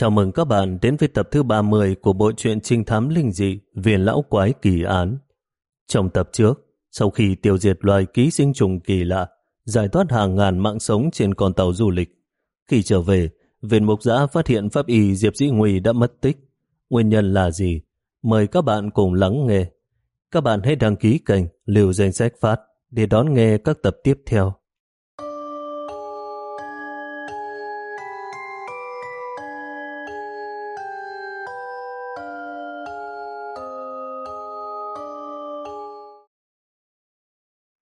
Chào mừng các bạn đến với tập thứ 30 của bộ truyện trinh thám linh dị viền Lão Quái Kỳ Án. Trong tập trước, sau khi tiêu diệt loài ký sinh trùng kỳ lạ, giải thoát hàng ngàn mạng sống trên con tàu du lịch, khi trở về, viên mục giã phát hiện pháp y Diệp Dĩ Nguy đã mất tích. Nguyên nhân là gì? Mời các bạn cùng lắng nghe. Các bạn hãy đăng ký kênh Liều Danh Sách Phát để đón nghe các tập tiếp theo.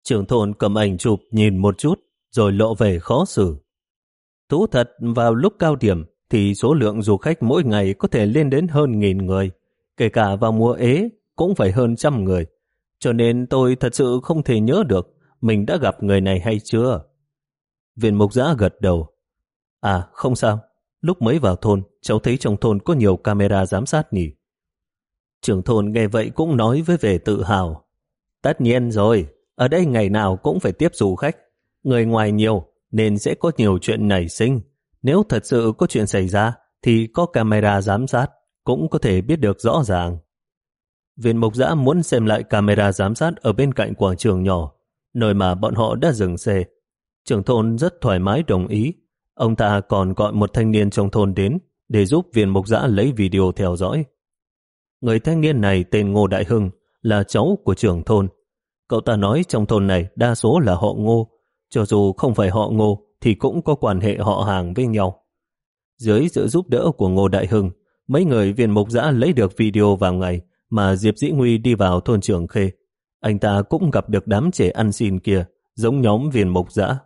Trưởng thôn cầm ảnh chụp nhìn một chút, rồi lộ vẻ khó xử. Thú thật, vào lúc cao điểm, thì số lượng du khách mỗi ngày có thể lên đến hơn nghìn người. Kể cả vào mùa ế, cũng phải hơn trăm người. Cho nên tôi thật sự không thể nhớ được mình đã gặp người này hay chưa. Viện mục giã gật đầu. À, không sao. Lúc mới vào thôn, cháu thấy trong thôn có nhiều camera giám sát nhỉ. Trưởng thôn nghe vậy cũng nói với vẻ tự hào. Tất nhiên rồi, ở đây ngày nào cũng phải tiếp du khách. Người ngoài nhiều nên sẽ có nhiều chuyện nảy sinh. Nếu thật sự có chuyện xảy ra thì có camera giám sát cũng có thể biết được rõ ràng. Viên mục giã muốn xem lại camera giám sát ở bên cạnh quảng trường nhỏ, nơi mà bọn họ đã dừng xe. Trưởng thôn rất thoải mái đồng ý. Ông ta còn gọi một thanh niên trong thôn đến để giúp viên mục giã lấy video theo dõi. Người thanh niên này tên Ngô Đại Hưng là cháu của trưởng thôn. Cậu ta nói trong thôn này đa số là họ ngô, cho dù không phải họ ngô thì cũng có quan hệ họ hàng với nhau. Dưới sự giúp đỡ của Ngô Đại Hưng, mấy người viên mục giã lấy được video vào ngày mà Diệp Dĩ Nguy đi vào thôn trưởng khê. Anh ta cũng gặp được đám trẻ ăn xin kia, giống nhóm viên mục giã.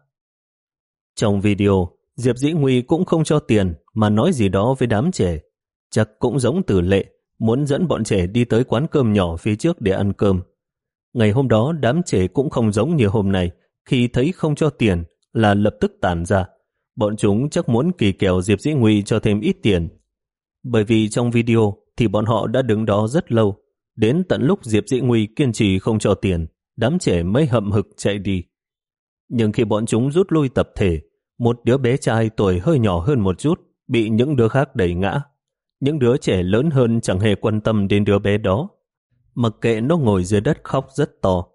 Trong video, Diệp Dĩ Nguy cũng không cho tiền mà nói gì đó với đám trẻ. Chắc cũng giống từ lệ, muốn dẫn bọn trẻ đi tới quán cơm nhỏ phía trước để ăn cơm. Ngày hôm đó đám trẻ cũng không giống như hôm nay, khi thấy không cho tiền là lập tức tản ra. Bọn chúng chắc muốn kỳ kèo Diệp Dĩ Nguy cho thêm ít tiền. Bởi vì trong video thì bọn họ đã đứng đó rất lâu. Đến tận lúc Diệp Dĩ Nguy kiên trì không cho tiền, đám trẻ mới hậm hực chạy đi. Nhưng khi bọn chúng rút lui tập thể, một đứa bé trai tuổi hơi nhỏ hơn một chút bị những đứa khác đẩy ngã. Những đứa trẻ lớn hơn chẳng hề quan tâm đến đứa bé đó. Mặc kệ nó ngồi dưới đất khóc rất to.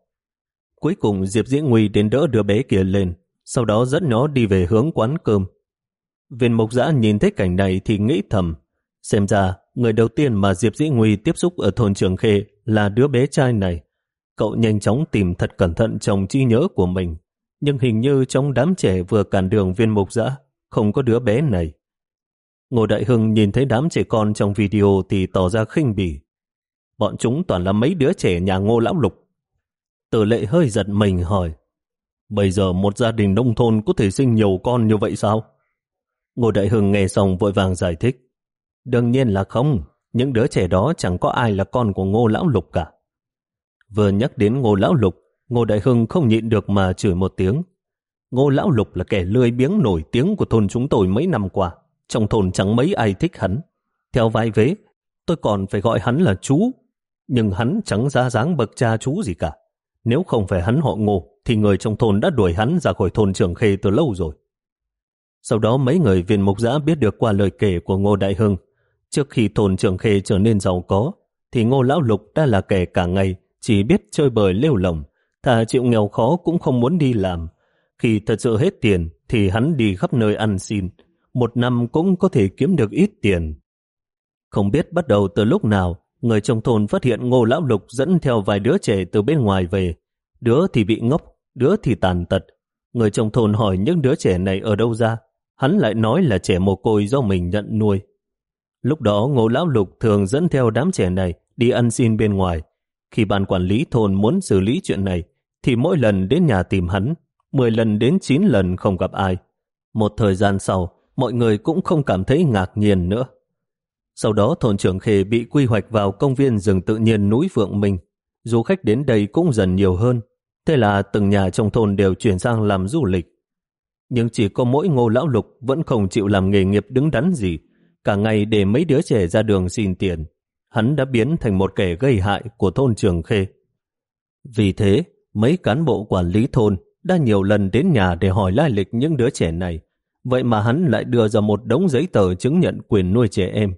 Cuối cùng Diệp Dĩ Nguy đến đỡ đứa bé kia lên, sau đó dẫn nó đi về hướng quán cơm. Viên mục giã nhìn thấy cảnh này thì nghĩ thầm, xem ra người đầu tiên mà Diệp Dĩ Nguy tiếp xúc ở thôn Trường Khê là đứa bé trai này. Cậu nhanh chóng tìm thật cẩn thận trong trí nhớ của mình, nhưng hình như trong đám trẻ vừa cản đường viên mục giã, không có đứa bé này. Ngô Đại Hưng nhìn thấy đám trẻ con trong video thì tỏ ra khinh bỉ. Bọn chúng toàn là mấy đứa trẻ nhà ngô lão lục. Tử lệ hơi giật mình hỏi, Bây giờ một gia đình nông thôn có thể sinh nhiều con như vậy sao? Ngô Đại Hưng nghe xong vội vàng giải thích. Đương nhiên là không, những đứa trẻ đó chẳng có ai là con của Ngô Lão Lục cả. Vừa nhắc đến Ngô Lão Lục, Ngô Đại Hưng không nhịn được mà chửi một tiếng. Ngô Lão Lục là kẻ lười biếng nổi tiếng của thôn chúng tôi mấy năm qua. Trong thôn chẳng mấy ai thích hắn. Theo vai vế, tôi còn phải gọi hắn là chú. Nhưng hắn chẳng ra dáng bậc cha chú gì cả. Nếu không phải hắn họ ngô, thì người trong thôn đã đuổi hắn ra khỏi thôn Trường Khê từ lâu rồi. Sau đó mấy người viên mục giã biết được qua lời kể của Ngô Đại Hưng, trước khi thôn Trường Khê trở nên giàu có, thì Ngô Lão Lục đã là kẻ cả ngày chỉ biết chơi bời lêu lồng, thà chịu nghèo khó cũng không muốn đi làm. Khi thật sự hết tiền thì hắn đi khắp nơi ăn xin, một năm cũng có thể kiếm được ít tiền. Không biết bắt đầu từ lúc nào, người trong thôn phát hiện Ngô Lão Lục dẫn theo vài đứa trẻ từ bên ngoài về. Đứa thì bị ngốc, đứa thì tàn tật. Người trong thôn hỏi những đứa trẻ này ở đâu ra, hắn lại nói là trẻ mồ côi do mình nhận nuôi. Lúc đó Ngô Lão Lục thường dẫn theo đám trẻ này đi ăn xin bên ngoài. Khi ban quản lý thôn muốn xử lý chuyện này, thì mỗi lần đến nhà tìm hắn, 10 lần đến 9 lần không gặp ai. Một thời gian sau, mọi người cũng không cảm thấy ngạc nhiên nữa. Sau đó thôn trưởng Khê bị quy hoạch vào công viên rừng tự nhiên núi Phượng Minh. Du khách đến đây cũng dần nhiều hơn, Thế là từng nhà trong thôn đều chuyển sang làm du lịch. Nhưng chỉ có mỗi ngô lão lục vẫn không chịu làm nghề nghiệp đứng đắn gì, cả ngày để mấy đứa trẻ ra đường xin tiền. Hắn đã biến thành một kẻ gây hại của thôn Trường Khê. Vì thế, mấy cán bộ quản lý thôn đã nhiều lần đến nhà để hỏi lai lịch những đứa trẻ này, vậy mà hắn lại đưa ra một đống giấy tờ chứng nhận quyền nuôi trẻ em.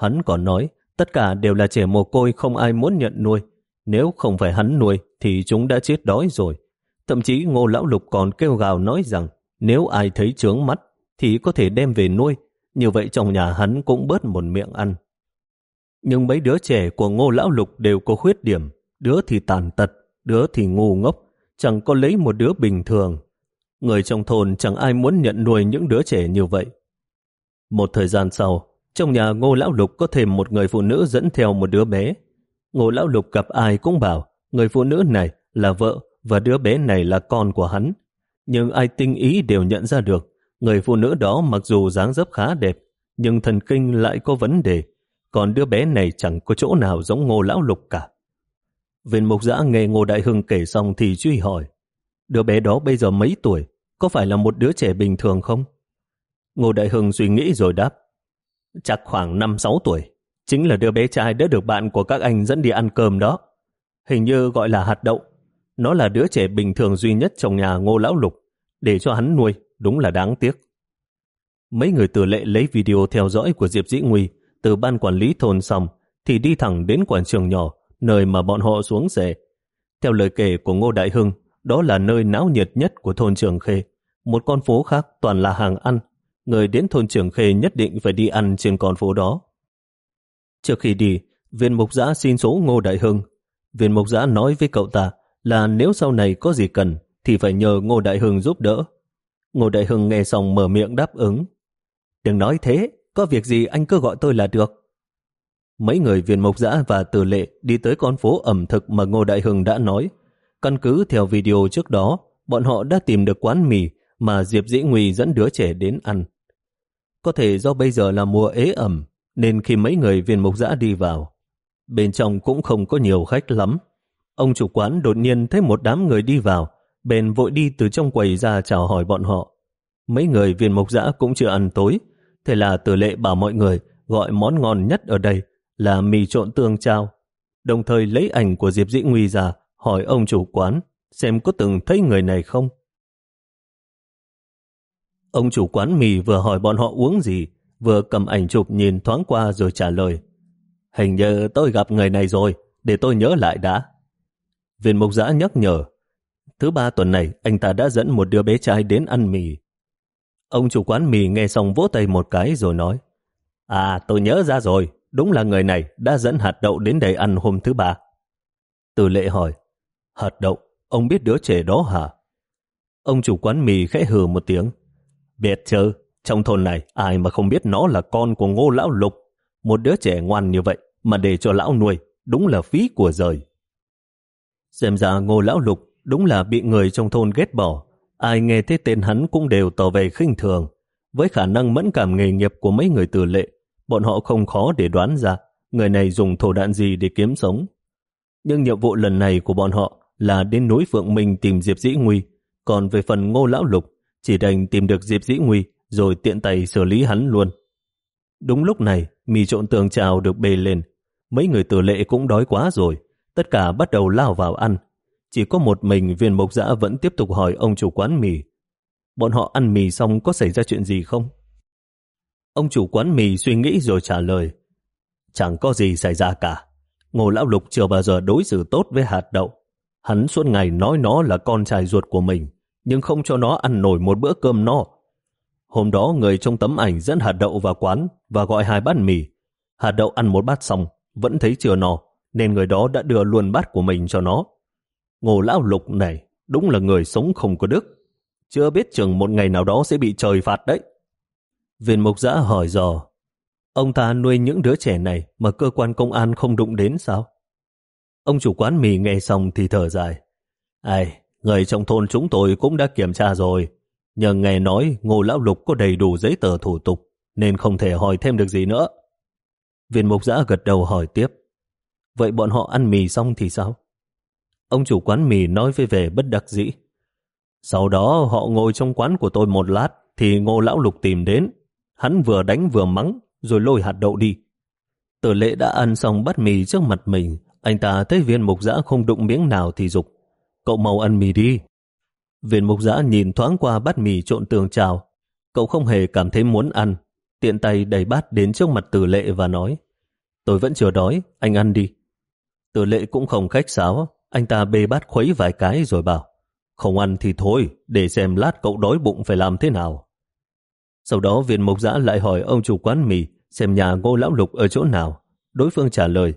Hắn còn nói, tất cả đều là trẻ mồ côi không ai muốn nhận nuôi. Nếu không phải hắn nuôi, thì chúng đã chết đói rồi. Thậm chí ngô lão lục còn kêu gào nói rằng, nếu ai thấy trướng mắt, thì có thể đem về nuôi. Như vậy trong nhà hắn cũng bớt một miệng ăn. Nhưng mấy đứa trẻ của ngô lão lục đều có khuyết điểm. Đứa thì tàn tật, đứa thì ngu ngốc, chẳng có lấy một đứa bình thường. Người trong thôn chẳng ai muốn nhận nuôi những đứa trẻ như vậy. Một thời gian sau, trong nhà ngô lão lục có thêm một người phụ nữ dẫn theo một đứa bé. Ngô lão lục gặp ai cũng bảo người phụ nữ này là vợ và đứa bé này là con của hắn. Nhưng ai tinh ý đều nhận ra được người phụ nữ đó mặc dù dáng dấp khá đẹp nhưng thần kinh lại có vấn đề còn đứa bé này chẳng có chỗ nào giống ngô lão lục cả. Viên mục giã nghe Ngô Đại Hưng kể xong thì truy hỏi, đứa bé đó bây giờ mấy tuổi, có phải là một đứa trẻ bình thường không? Ngô Đại Hưng suy nghĩ rồi đáp, chắc khoảng 5-6 tuổi, chính là đứa bé trai đã được bạn của các anh dẫn đi ăn cơm đó. Hình như gọi là hạt đậu, nó là đứa trẻ bình thường duy nhất trong nhà Ngô Lão Lục, để cho hắn nuôi, đúng là đáng tiếc. Mấy người từ lệ lấy video theo dõi của Diệp Dĩ Nguy từ ban quản lý thôn xong thì đi thẳng đến quảng trường nhỏ nơi mà bọn họ xuống rể. Theo lời kể của Ngô Đại Hưng, đó là nơi náo nhiệt nhất của thôn Trường Khê. Một con phố khác toàn là hàng ăn. Người đến thôn trưởng Khê nhất định phải đi ăn trên con phố đó. Trước khi đi, viên mục giã xin số Ngô Đại Hưng. Viên mục giã nói với cậu ta là nếu sau này có gì cần thì phải nhờ Ngô Đại Hưng giúp đỡ. Ngô Đại Hưng nghe xong mở miệng đáp ứng. Đừng nói thế, có việc gì anh cứ gọi tôi là được. Mấy người viên mộc giã và tử lệ đi tới con phố ẩm thực mà Ngô Đại Hưng đã nói. Căn cứ theo video trước đó, bọn họ đã tìm được quán mì mà Diệp Dĩ Nguy dẫn đứa trẻ đến ăn. Có thể do bây giờ là mùa ế ẩm, nên khi mấy người viên mộc giã đi vào, bên trong cũng không có nhiều khách lắm. Ông chủ quán đột nhiên thấy một đám người đi vào, bèn vội đi từ trong quầy ra chào hỏi bọn họ. Mấy người viên mộc giã cũng chưa ăn tối, thế là tử lệ bảo mọi người gọi món ngon nhất ở đây là mì trộn tương trao, đồng thời lấy ảnh của Diệp Dĩ Nguy ra hỏi ông chủ quán xem có từng thấy người này không. Ông chủ quán mì vừa hỏi bọn họ uống gì, vừa cầm ảnh chụp nhìn thoáng qua rồi trả lời. Hình như tôi gặp người này rồi, để tôi nhớ lại đã. Viên mục giã nhắc nhở, thứ ba tuần này anh ta đã dẫn một đứa bé trai đến ăn mì. Ông chủ quán mì nghe xong vỗ tay một cái rồi nói, À tôi nhớ ra rồi, đúng là người này đã dẫn hạt đậu đến đây ăn hôm thứ ba. Từ lệ hỏi, hạt đậu, ông biết đứa trẻ đó hả? Ông chủ quán mì khẽ hừ một tiếng. Biết chứ, trong thôn này ai mà không biết nó là con của ngô lão lục. Một đứa trẻ ngoan như vậy mà để cho lão nuôi, đúng là phí của rời. Xem ra ngô lão lục đúng là bị người trong thôn ghét bỏ. Ai nghe thấy tên hắn cũng đều tỏ về khinh thường. Với khả năng mẫn cảm nghề nghiệp của mấy người từ lệ, bọn họ không khó để đoán ra người này dùng thổ đạn gì để kiếm sống. Nhưng nhiệm vụ lần này của bọn họ là đến núi Phượng Minh tìm Diệp Dĩ Nguy, còn về phần ngô lão lục, chỉ đành tìm được Diệp Dĩ Nguy rồi tiện tay xử lý hắn luôn. Đúng lúc này, mì trộn tường trào được bê lên. Mấy người tử lệ cũng đói quá rồi, tất cả bắt đầu lao vào ăn. Chỉ có một mình viên mộc dã vẫn tiếp tục hỏi ông chủ quán mì. Bọn họ ăn mì xong có xảy ra chuyện gì không? Ông chủ quán mì suy nghĩ rồi trả lời. Chẳng có gì xảy ra cả. Ngô Lão Lục chưa bao giờ đối xử tốt với hạt đậu. Hắn suốt ngày nói nó là con trai ruột của mình, nhưng không cho nó ăn nổi một bữa cơm no. Hôm đó người trong tấm ảnh dẫn hạt đậu vào quán và gọi hai bát mì. Hạt đậu ăn một bát xong, vẫn thấy chưa no, nên người đó đã đưa luôn bát của mình cho nó. Ngô Lão Lục này đúng là người sống không có đức. Chưa biết chừng một ngày nào đó sẽ bị trời phạt đấy. Viên mục giã hỏi dò, ông ta nuôi những đứa trẻ này mà cơ quan công an không đụng đến sao? Ông chủ quán mì nghe xong thì thở dài. Ai, người trong thôn chúng tôi cũng đã kiểm tra rồi. Nhưng nghe nói ngô lão lục có đầy đủ giấy tờ thủ tục nên không thể hỏi thêm được gì nữa. Viên mục giã gật đầu hỏi tiếp. Vậy bọn họ ăn mì xong thì sao? Ông chủ quán mì nói với về bất đắc dĩ. Sau đó họ ngồi trong quán của tôi một lát thì ngô lão lục tìm đến Hắn vừa đánh vừa mắng, rồi lôi hạt đậu đi. Tử lệ đã ăn xong bát mì trước mặt mình, anh ta thấy viên mục giã không đụng miếng nào thì dục Cậu mau ăn mì đi. Viên mục giã nhìn thoáng qua bát mì trộn tường trào. Cậu không hề cảm thấy muốn ăn, tiện tay đẩy bát đến trước mặt tử lệ và nói Tôi vẫn chưa đói, anh ăn đi. Tử lệ cũng không khách sáo, anh ta bê bát khuấy vài cái rồi bảo Không ăn thì thôi, để xem lát cậu đói bụng phải làm thế nào. Sau đó viên Mục giã lại hỏi ông chủ quán mì xem nhà ngô lão lục ở chỗ nào. Đối phương trả lời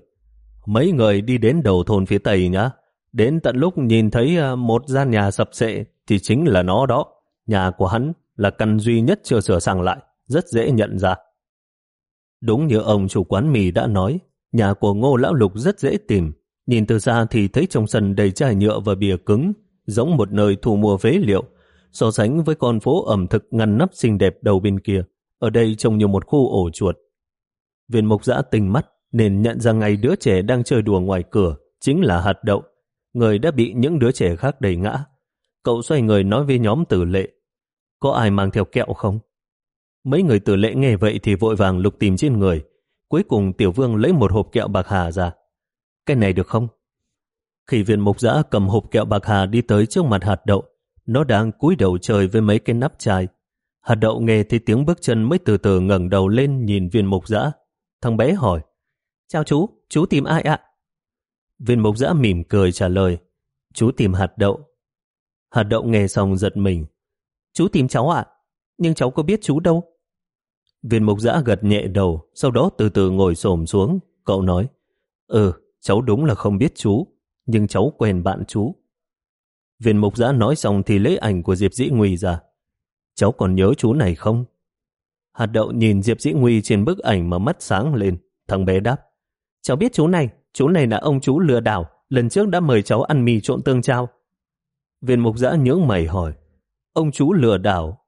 Mấy người đi đến đầu thôn phía Tây nhá. Đến tận lúc nhìn thấy ờ, một gian nhà sập sệ thì chính là nó đó. Nhà của hắn là căn duy nhất chưa sửa sang lại, rất dễ nhận ra. Đúng như ông chủ quán mì đã nói, nhà của ngô lão lục rất dễ tìm. Nhìn từ xa thì thấy trong sân đầy chai nhựa và bìa cứng, giống một nơi thu mua phế liệu. So sánh với con phố ẩm thực ngăn nắp xinh đẹp đầu bên kia, ở đây trông như một khu ổ chuột. Viên mục giã tình mắt nên nhận ra ngay đứa trẻ đang chơi đùa ngoài cửa chính là hạt đậu, người đã bị những đứa trẻ khác đẩy ngã. Cậu xoay người nói với nhóm tử lệ, có ai mang theo kẹo không? Mấy người tử lệ nghe vậy thì vội vàng lục tìm trên người. Cuối cùng tiểu vương lấy một hộp kẹo bạc hà ra. Cái này được không? Khi viên mục giã cầm hộp kẹo bạc hà đi tới trước mặt hạt đậu, nó đang cúi đầu chơi với mấy cái nắp chai. Hạt đậu nghe thấy tiếng bước chân mới từ từ ngẩng đầu lên nhìn viên mục giã. Thằng bé hỏi, Chào chú, chú tìm ai ạ? Viên mục giã mỉm cười trả lời, chú tìm hạt đậu. Hạt đậu nghe xong giật mình. Chú tìm cháu ạ, nhưng cháu có biết chú đâu. Viên mục giã gật nhẹ đầu, sau đó từ từ ngồi xổm xuống. Cậu nói, Ừ, cháu đúng là không biết chú, nhưng cháu quen bạn chú. Viên mục giã nói xong thì lấy ảnh của Diệp Dĩ Nguy ra. Cháu còn nhớ chú này không? Hạt đậu nhìn Diệp Dĩ Nguy trên bức ảnh mà mắt sáng lên. Thằng bé đáp. Cháu biết chú này, chú này là ông chú lừa đảo, lần trước đã mời cháu ăn mì trộn tương trao. Viên mục giã nhướng mày hỏi, ông chú lừa đảo.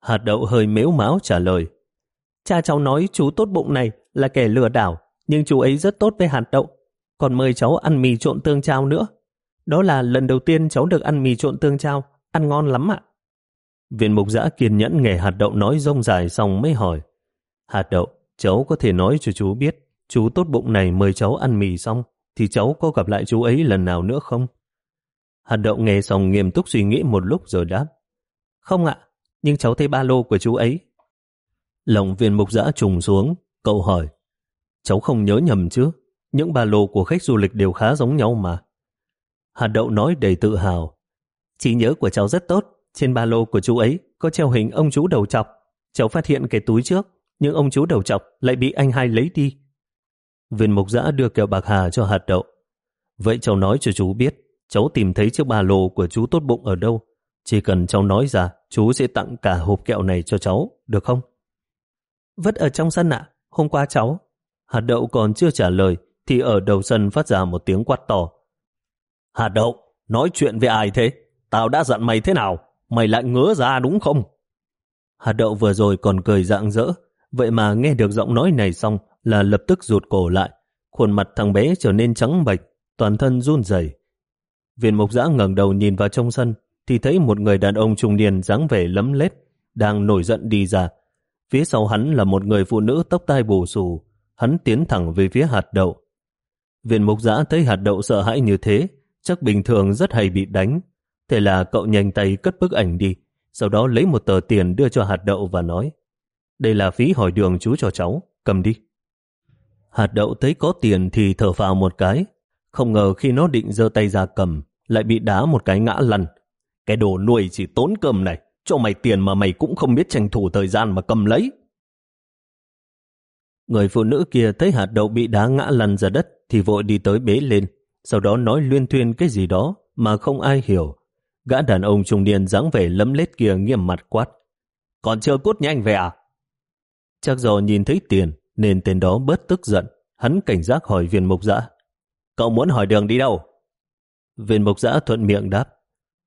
Hạt đậu hơi mếu máu trả lời, cha cháu nói chú tốt bụng này là kẻ lừa đảo, nhưng chú ấy rất tốt với hạt đậu, còn mời cháu ăn mì trộn tương trao nữa. Đó là lần đầu tiên cháu được ăn mì trộn tương trao, ăn ngon lắm ạ. Viên mục giã kiên nhẫn nghe hạt đậu nói rông dài xong mới hỏi, hạt đậu, cháu có thể nói cho chú biết chú tốt bụng này mời cháu ăn mì xong, thì cháu có gặp lại chú ấy lần nào nữa không? Hạt đậu nghe xong nghiêm túc suy nghĩ một lúc rồi đáp. Không ạ, nhưng cháu thấy ba lô của chú ấy. Lòng viên mục giã trùng xuống, cậu hỏi. Cháu không nhớ nhầm chứ? Những ba lô của khách du lịch đều khá giống nhau mà. Hạt đậu nói đầy tự hào. Chỉ nhớ của cháu rất tốt. Trên ba lô của chú ấy có treo hình ông chú đầu chọc. Cháu phát hiện cái túi trước, nhưng ông chú đầu chọc lại bị anh hai lấy đi. Viên mục giã đưa kẹo bạc hà cho hạt đậu. Vậy cháu nói cho chú biết, cháu tìm thấy chiếc ba lô của chú tốt bụng ở đâu. Chỉ cần cháu nói ra, chú sẽ tặng cả hộp kẹo này cho cháu, được không? Vất ở trong sân ạ, hôm qua cháu. Hạt đậu còn chưa trả lời, thì ở đầu sân phát ra một tiếng quát to. Hạt đậu, nói chuyện với ai thế? Tao đã dặn mày thế nào? Mày lại ngứa ra đúng không? Hạt đậu vừa rồi còn cười rạng rỡ, vậy mà nghe được giọng nói này xong, là lập tức rụt cổ lại, khuôn mặt thằng bé trở nên trắng bệch, toàn thân run rẩy. Viên mục giã ngẩng đầu nhìn vào trong sân, thì thấy một người đàn ông trung niên dáng vẻ lấm lét đang nổi giận đi ra. Phía sau hắn là một người phụ nữ tóc tai bù xù, hắn tiến thẳng về phía hạt đậu. Viên mục giã thấy hạt đậu sợ hãi như thế, chắc bình thường rất hay bị đánh. Thế là cậu nhanh tay cất bức ảnh đi, sau đó lấy một tờ tiền đưa cho hạt đậu và nói, đây là phí hỏi đường chú cho cháu, cầm đi. Hạt đậu thấy có tiền thì thở vào một cái. Không ngờ khi nó định giơ tay ra cầm, lại bị đá một cái ngã lăn. Cái đồ nuôi chỉ tốn cơm này, cho mày tiền mà mày cũng không biết tranh thủ thời gian mà cầm lấy. Người phụ nữ kia thấy hạt đậu bị đá ngã lăn ra đất thì vội đi tới bế lên, sau đó nói luyên thuyên cái gì đó mà không ai hiểu. Gã đàn ông trung niên dáng vẻ lấm lết kia nghiêm mặt quát. Còn chưa cút nhanh về à? Chắc do nhìn thấy tiền, nên tên đó bớt tức giận. Hắn cảnh giác hỏi viên mục giã. Cậu muốn hỏi đường đi đâu? Viên mục giã thuận miệng đáp.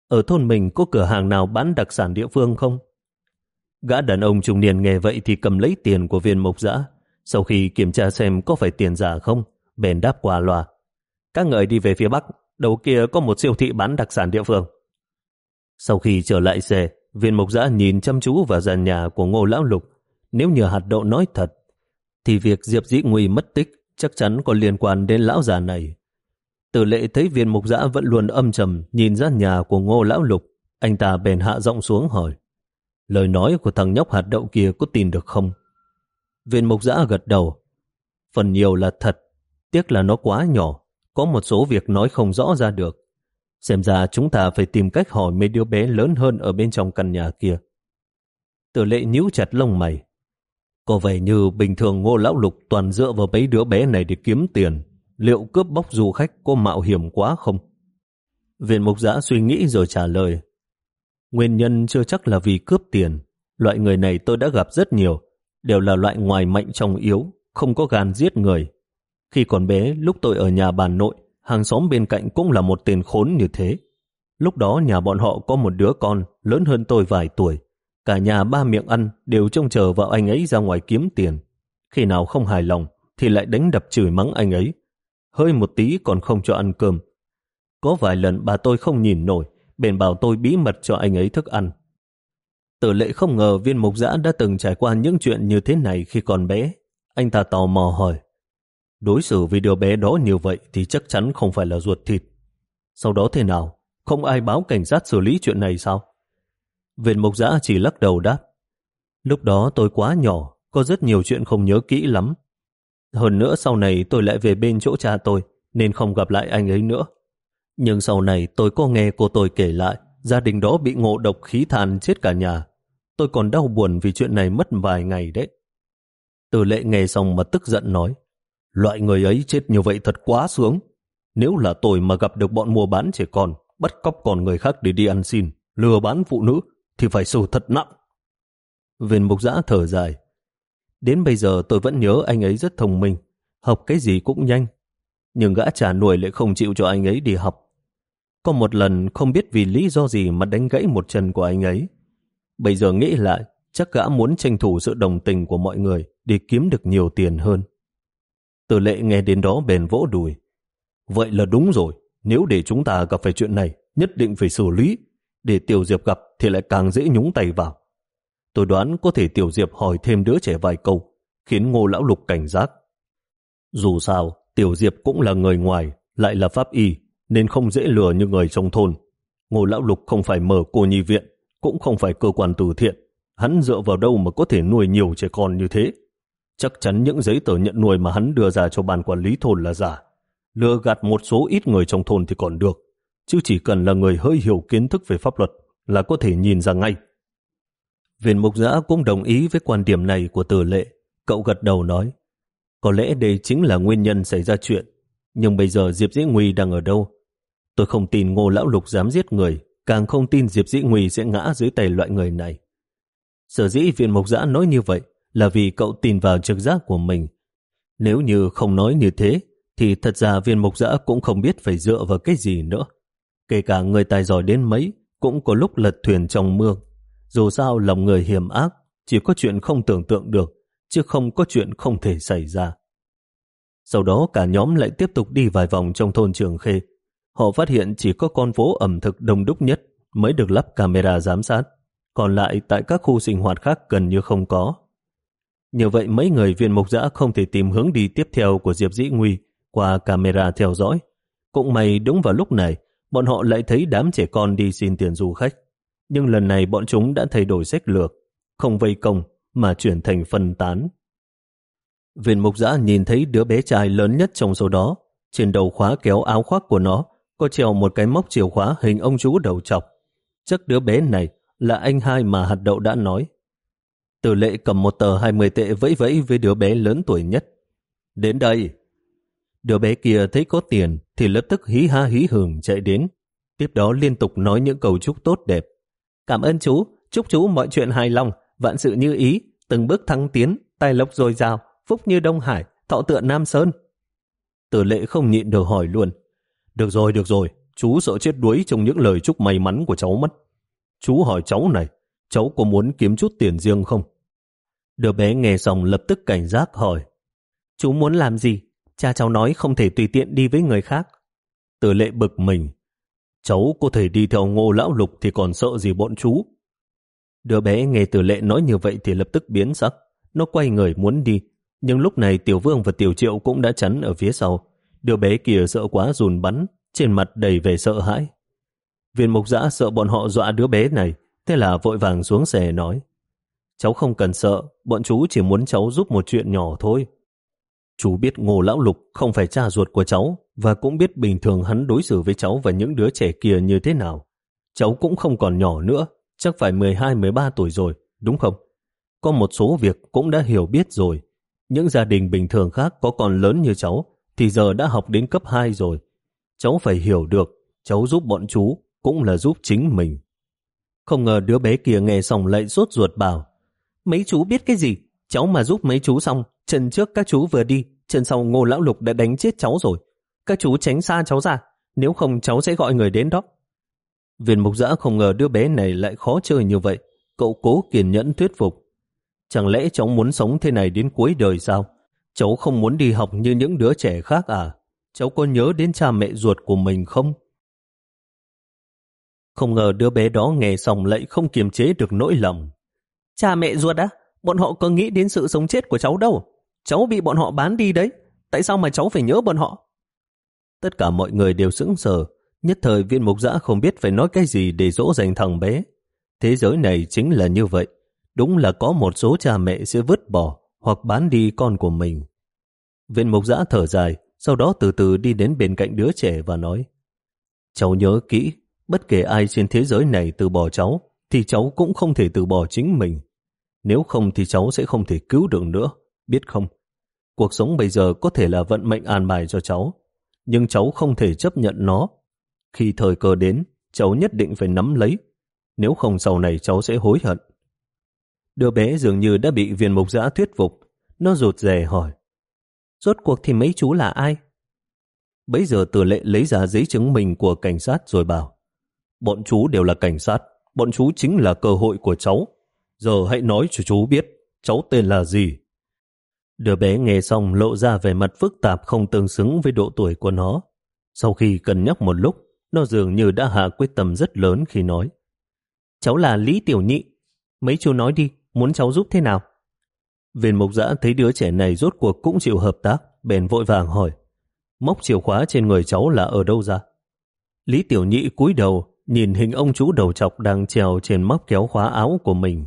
Ở thôn mình có cửa hàng nào bán đặc sản địa phương không? Gã đàn ông trung niên nghe vậy thì cầm lấy tiền của viên mục giã. Sau khi kiểm tra xem có phải tiền giả không, bèn đáp qua loa. Các người đi về phía Bắc, đầu kia có một siêu thị bán đặc sản địa phương. Sau khi trở lại xe, viên mục giã nhìn chăm chú vào dàn nhà của ngô lão lục. Nếu như hạt đậu nói thật, thì việc Diệp Dĩ Nguy mất tích chắc chắn có liên quan đến lão già này. Tử lệ thấy viên mục giã vẫn luôn âm trầm nhìn ra nhà của ngô lão lục, anh ta bèn hạ giọng xuống hỏi. lời nói của thằng nhóc hạt đậu kia có tin được không? Viên mục giã gật đầu. Phần nhiều là thật, tiếc là nó quá nhỏ, có một số việc nói không rõ ra được. Xem ra chúng ta phải tìm cách hỏi mấy đứa bé lớn hơn ở bên trong căn nhà kia. Tử lệ nhíu chặt lông mày. Có vẻ như bình thường ngô lão lục toàn dựa vào mấy đứa bé này để kiếm tiền. Liệu cướp bóc du khách có mạo hiểm quá không? Viện mục giã suy nghĩ rồi trả lời. Nguyên nhân chưa chắc là vì cướp tiền. Loại người này tôi đã gặp rất nhiều. Đều là loại ngoài mạnh trong yếu, không có gan giết người. Khi còn bé, lúc tôi ở nhà bà nội, hàng xóm bên cạnh cũng là một tên khốn như thế. Lúc đó nhà bọn họ có một đứa con lớn hơn tôi vài tuổi. Cả nhà ba miệng ăn đều trông chờ vợ anh ấy ra ngoài kiếm tiền. Khi nào không hài lòng thì lại đánh đập chửi mắng anh ấy. Hơi một tí còn không cho ăn cơm. Có vài lần bà tôi không nhìn nổi, bèn bảo tôi bí mật cho anh ấy thức ăn. Tử lệ không ngờ viên mục giã đã từng trải qua những chuyện như thế này khi còn bé. Anh ta tò mò hỏi, đối xử với đứa bé đó như vậy thì chắc chắn không phải là ruột thịt. Sau đó thế nào? Không ai báo cảnh sát xử lý chuyện này sao? Viện mục giã chỉ lắc đầu đáp. Lúc đó tôi quá nhỏ, có rất nhiều chuyện không nhớ kỹ lắm. Hơn nữa sau này tôi lại về bên chỗ cha tôi, nên không gặp lại anh ấy nữa. Nhưng sau này tôi có nghe cô tôi kể lại, gia đình đó bị ngộ độc khí than chết cả nhà. Tôi còn đau buồn vì chuyện này mất vài ngày đấy. Từ lệ nghe xong mà tức giận nói, loại người ấy chết như vậy thật quá sướng. Nếu là tôi mà gặp được bọn mua bán trẻ con, bắt cóc con người khác để đi ăn xin, lừa bán phụ nữ, thì phải xử thật nặng. Viên mục giã thở dài. Đến bây giờ tôi vẫn nhớ anh ấy rất thông minh, học cái gì cũng nhanh. Nhưng gã trả nuôi lại không chịu cho anh ấy đi học. Có một lần không biết vì lý do gì mà đánh gãy một chân của anh ấy. Bây giờ nghĩ lại, chắc gã muốn tranh thủ sự đồng tình của mọi người để kiếm được nhiều tiền hơn. Từ lệ nghe đến đó bền vỗ đùi. Vậy là đúng rồi, nếu để chúng ta gặp phải chuyện này, nhất định phải xử lý. Để Tiểu Diệp gặp thì lại càng dễ nhúng tay vào. Tôi đoán có thể Tiểu Diệp hỏi thêm đứa trẻ vài câu, khiến ngô lão lục cảnh giác. Dù sao, Tiểu Diệp cũng là người ngoài, lại là pháp y, nên không dễ lừa như người trong thôn. Ngô Lão Lục không phải mở cô nhi viện, cũng không phải cơ quan từ thiện. Hắn dựa vào đâu mà có thể nuôi nhiều trẻ con như thế? Chắc chắn những giấy tờ nhận nuôi mà hắn đưa ra cho ban quản lý thôn là giả. Lừa gạt một số ít người trong thôn thì còn được, chứ chỉ cần là người hơi hiểu kiến thức về pháp luật là có thể nhìn ra ngay. Viên mục giã cũng đồng ý với quan điểm này của tử lệ. Cậu gật đầu nói, có lẽ đây chính là nguyên nhân xảy ra chuyện. Nhưng bây giờ Diệp Dĩ Nguy đang ở đâu? Tôi không tin ngô lão lục dám giết người, càng không tin Diệp Dĩ Nguy sẽ ngã dưới tay loại người này. Sở dĩ viên Mục giã nói như vậy là vì cậu tin vào trực giác của mình. Nếu như không nói như thế, thì thật ra viên Mục giã cũng không biết phải dựa vào cái gì nữa. Kể cả người tài giỏi đến mấy, cũng có lúc lật thuyền trong mương. Dù sao lòng người hiểm ác, chỉ có chuyện không tưởng tượng được, chứ không có chuyện không thể xảy ra. Sau đó cả nhóm lại tiếp tục đi vài vòng trong thôn Trường Khê. Họ phát hiện chỉ có con phố ẩm thực đông đúc nhất mới được lắp camera giám sát, còn lại tại các khu sinh hoạt khác gần như không có. nhờ vậy mấy người viên mục giã không thể tìm hướng đi tiếp theo của Diệp Dĩ Nguy qua camera theo dõi. Cũng may đúng vào lúc này, bọn họ lại thấy đám trẻ con đi xin tiền du khách. Nhưng lần này bọn chúng đã thay đổi sách lược, không vây công mà chuyển thành phân tán. Viên mục giã nhìn thấy đứa bé trai lớn nhất trong số đó. Trên đầu khóa kéo áo khoác của nó có treo một cái móc chìa khóa hình ông chú đầu chọc. Chắc đứa bé này là anh hai mà hạt đậu đã nói. Tử lệ cầm một tờ 20 tệ vẫy vẫy với đứa bé lớn tuổi nhất. Đến đây. Đứa bé kia thấy có tiền thì lập tức hí ha hí hưởng chạy đến. Tiếp đó liên tục nói những câu chúc tốt đẹp. Cảm ơn chú, chúc chú mọi chuyện hài lòng, vạn sự như ý, từng bước thăng tiến, tài lộc dồi dào, phúc như Đông Hải, thọ tựa Nam Sơn. Tử lệ không nhịn được hỏi luôn. Được rồi, được rồi, chú sợ chết đuối trong những lời chúc may mắn của cháu mất. Chú hỏi cháu này, cháu có muốn kiếm chút tiền riêng không? Đứa bé nghe xong lập tức cảnh giác hỏi. Chú muốn làm gì? Cha cháu nói không thể tùy tiện đi với người khác. Tử lệ bực mình. Cháu có thể đi theo ngô lão lục thì còn sợ gì bọn chú. Đứa bé nghe tử lệ nói như vậy thì lập tức biến sắc. Nó quay người muốn đi, nhưng lúc này Tiểu Vương và Tiểu Triệu cũng đã chắn ở phía sau. Đứa bé kia sợ quá rùn bắn, trên mặt đầy vẻ sợ hãi. Viên mục giã sợ bọn họ dọa đứa bé này, Thế là vội vàng xuống xe nói, cháu không cần sợ, bọn chú chỉ muốn cháu giúp một chuyện nhỏ thôi. Chú biết Ngô Lão Lục không phải cha ruột của cháu và cũng biết bình thường hắn đối xử với cháu và những đứa trẻ kia như thế nào. Cháu cũng không còn nhỏ nữa, chắc phải 12-13 tuổi rồi, đúng không? Có một số việc cũng đã hiểu biết rồi. Những gia đình bình thường khác có còn lớn như cháu thì giờ đã học đến cấp 2 rồi. Cháu phải hiểu được, cháu giúp bọn chú cũng là giúp chính mình. Không ngờ đứa bé kia nghe xong lại rốt ruột bảo Mấy chú biết cái gì? Cháu mà giúp mấy chú xong, chân trước các chú vừa đi, chân sau ngô lão lục đã đánh chết cháu rồi. Các chú tránh xa cháu ra, nếu không cháu sẽ gọi người đến đó. Viên mục giã không ngờ đứa bé này lại khó chơi như vậy. Cậu cố kiên nhẫn thuyết phục. Chẳng lẽ cháu muốn sống thế này đến cuối đời sao? Cháu không muốn đi học như những đứa trẻ khác à? Cháu có nhớ đến cha mẹ ruột của mình không? Không ngờ đứa bé đó nghe xong lại không kiềm chế được nỗi lòng. Cha mẹ ruột á? Bọn họ có nghĩ đến sự sống chết của cháu đâu. Cháu bị bọn họ bán đi đấy. Tại sao mà cháu phải nhớ bọn họ? Tất cả mọi người đều sững sờ. Nhất thời viên mục giã không biết phải nói cái gì để dỗ dành thằng bé. Thế giới này chính là như vậy. Đúng là có một số cha mẹ sẽ vứt bỏ hoặc bán đi con của mình. Viên mục giã thở dài, sau đó từ từ đi đến bên cạnh đứa trẻ và nói Cháu nhớ kỹ, bất kể ai trên thế giới này từ bỏ cháu, thì cháu cũng không thể từ bỏ chính mình. Nếu không thì cháu sẽ không thể cứu được nữa, biết không? Cuộc sống bây giờ có thể là vận mệnh an bài cho cháu, nhưng cháu không thể chấp nhận nó. Khi thời cơ đến, cháu nhất định phải nắm lấy, nếu không sau này cháu sẽ hối hận. Đứa bé dường như đã bị viên mục giã thuyết phục, nó rụt rè hỏi. Rốt cuộc thì mấy chú là ai? Bấy giờ tử lệ lấy ra giấy chứng minh của cảnh sát rồi bảo Bọn chú đều là cảnh sát, bọn chú chính là cơ hội của cháu. Giờ hãy nói cho chú biết, cháu tên là gì? Đứa bé nghe xong lộ ra vẻ mặt phức tạp không tương xứng với độ tuổi của nó. Sau khi cân nhắc một lúc, nó dường như đã hạ quyết tâm rất lớn khi nói. Cháu là Lý Tiểu Nhị. Mấy chú nói đi, muốn cháu giúp thế nào? Viên mục giã thấy đứa trẻ này rốt cuộc cũng chịu hợp tác, bèn vội vàng hỏi. Móc chìa khóa trên người cháu là ở đâu ra? Lý Tiểu Nhị cúi đầu, nhìn hình ông chú đầu chọc đang trèo trên móc kéo khóa áo của mình.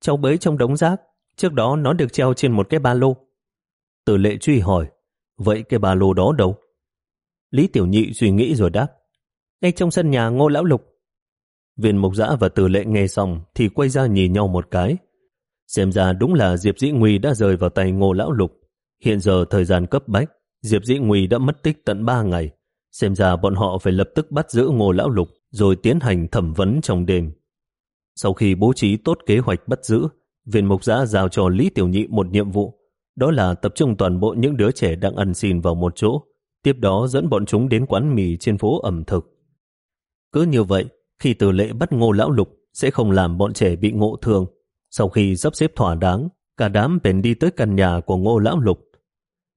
Cháu bới trong đống rác, trước đó nó được treo trên một cái ba lô. Tử lệ truy hỏi, vậy cái ba lô đó đâu? Lý Tiểu Nhị suy nghĩ rồi đáp, ngay trong sân nhà ngô lão lục. Viên mục giã và tử lệ nghe xong thì quay ra nhìn nhau một cái. Xem ra đúng là Diệp Dĩ Nguy đã rời vào tay ngô lão lục. Hiện giờ thời gian cấp bách, Diệp Dĩ Nguy đã mất tích tận 3 ngày. Xem ra bọn họ phải lập tức bắt giữ ngô lão lục rồi tiến hành thẩm vấn trong đêm. Sau khi bố trí tốt kế hoạch bắt giữ, viên mục giã giao cho Lý Tiểu Nhị một nhiệm vụ, đó là tập trung toàn bộ những đứa trẻ đang ăn xin vào một chỗ, tiếp đó dẫn bọn chúng đến quán mì trên phố ẩm thực. Cứ như vậy, khi từ lệ bắt ngô lão lục sẽ không làm bọn trẻ bị ngộ thương. Sau khi sắp xếp thỏa đáng, cả đám bèn đi tới căn nhà của ngô lão lục.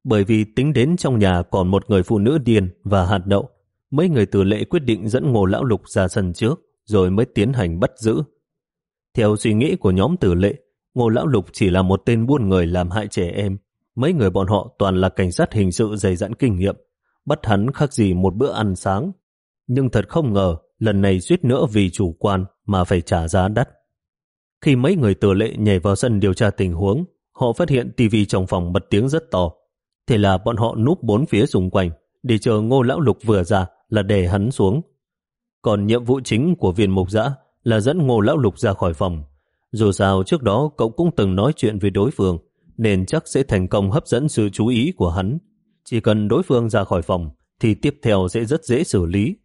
Bởi vì tính đến trong nhà còn một người phụ nữ điên và hạt đậu, mấy người từ lệ quyết định dẫn ngô lão lục ra sân trước, rồi mới tiến hành bắt giữ. Theo suy nghĩ của nhóm tử lệ, ngô lão lục chỉ là một tên buôn người làm hại trẻ em. Mấy người bọn họ toàn là cảnh sát hình sự dày dặn kinh nghiệm, bắt hắn khác gì một bữa ăn sáng. Nhưng thật không ngờ, lần này suýt nữa vì chủ quan mà phải trả giá đắt. Khi mấy người tử lệ nhảy vào sân điều tra tình huống, họ phát hiện tivi trong phòng bật tiếng rất to. Thế là bọn họ núp bốn phía xung quanh, để chờ ngô lão lục vừa ra là để hắn xuống. Còn nhiệm vụ chính của viên mục giã là dẫn ngô lão lục ra khỏi phòng. Dù sao trước đó cậu cũng từng nói chuyện với đối phương, nên chắc sẽ thành công hấp dẫn sự chú ý của hắn. Chỉ cần đối phương ra khỏi phòng, thì tiếp theo sẽ rất dễ xử lý.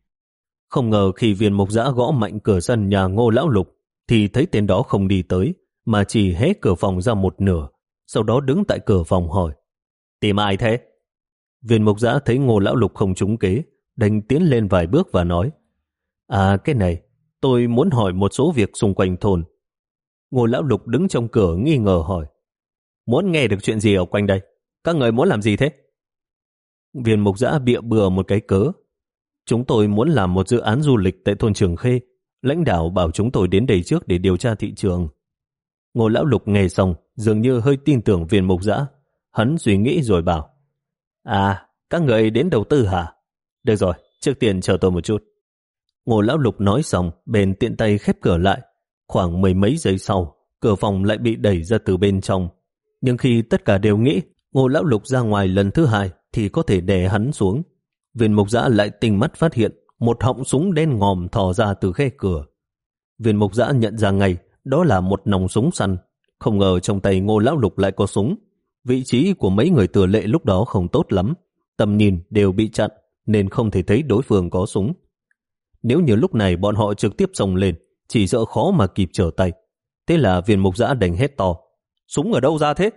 Không ngờ khi viên mục giã gõ mạnh cửa sân nhà ngô lão lục, thì thấy tên đó không đi tới, mà chỉ hé cửa phòng ra một nửa, sau đó đứng tại cửa phòng hỏi. Tìm ai thế? Viên mục giã thấy ngô lão lục không trúng kế, đành tiến lên vài bước và nói À cái này, tôi muốn hỏi một số việc xung quanh thôn. Ngô lão lục đứng trong cửa nghi ngờ hỏi Muốn nghe được chuyện gì ở quanh đây? Các người muốn làm gì thế? Viên mục giã bịa bừa một cái cớ. Chúng tôi muốn làm một dự án du lịch tại thôn Trường Khê. Lãnh đạo bảo chúng tôi đến đây trước để điều tra thị trường. Ngô lão lục nghe xong, dường như hơi tin tưởng viên mục giã. Hắn suy nghĩ rồi bảo À, các người đến đầu tư hả? Được rồi, trước tiên chờ tôi một chút. Ngô lão lục nói xong, bền tiện tay khép cửa lại. Khoảng mười mấy giây sau, cửa phòng lại bị đẩy ra từ bên trong. Nhưng khi tất cả đều nghĩ ngô lão lục ra ngoài lần thứ hai thì có thể đè hắn xuống. Viên mục giã lại tình mắt phát hiện một họng súng đen ngòm thò ra từ khe cửa. Viên mục giã nhận ra ngay đó là một nòng súng săn. Không ngờ trong tay ngô lão lục lại có súng. Vị trí của mấy người tử lệ lúc đó không tốt lắm. Tầm nhìn đều bị chặn nên không thể thấy đối phương có súng. Nếu như lúc này bọn họ trực tiếp xông lên, chỉ sợ khó mà kịp trở tay. Thế là viên mục giã đành hết to. Súng ở đâu ra thế?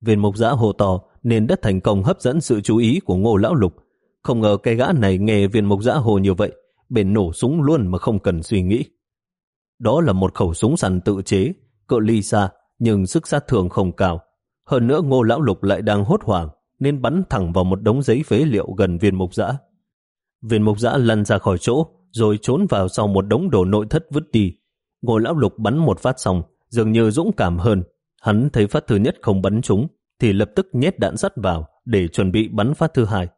Viên mục giã hồ to nên đã thành công hấp dẫn sự chú ý của ngô lão lục. Không ngờ cái gã này nghe viên mục giã hồ như vậy, bền nổ súng luôn mà không cần suy nghĩ. Đó là một khẩu súng săn tự chế, cỡ ly xa, nhưng sức sát thương không cao. Hơn nữa ngô lão lục lại đang hốt hoảng, nên bắn thẳng vào một đống giấy phế liệu gần viên mục giã. Viên mục giã lăn ra khỏi chỗ, rồi trốn vào sau một đống đồ nội thất vứt đi. Ngô lão lục bắn một phát xong, dường như dũng cảm hơn. Hắn thấy phát thứ nhất không bắn trúng, thì lập tức nhét đạn sắt vào để chuẩn bị bắn phát thứ hai.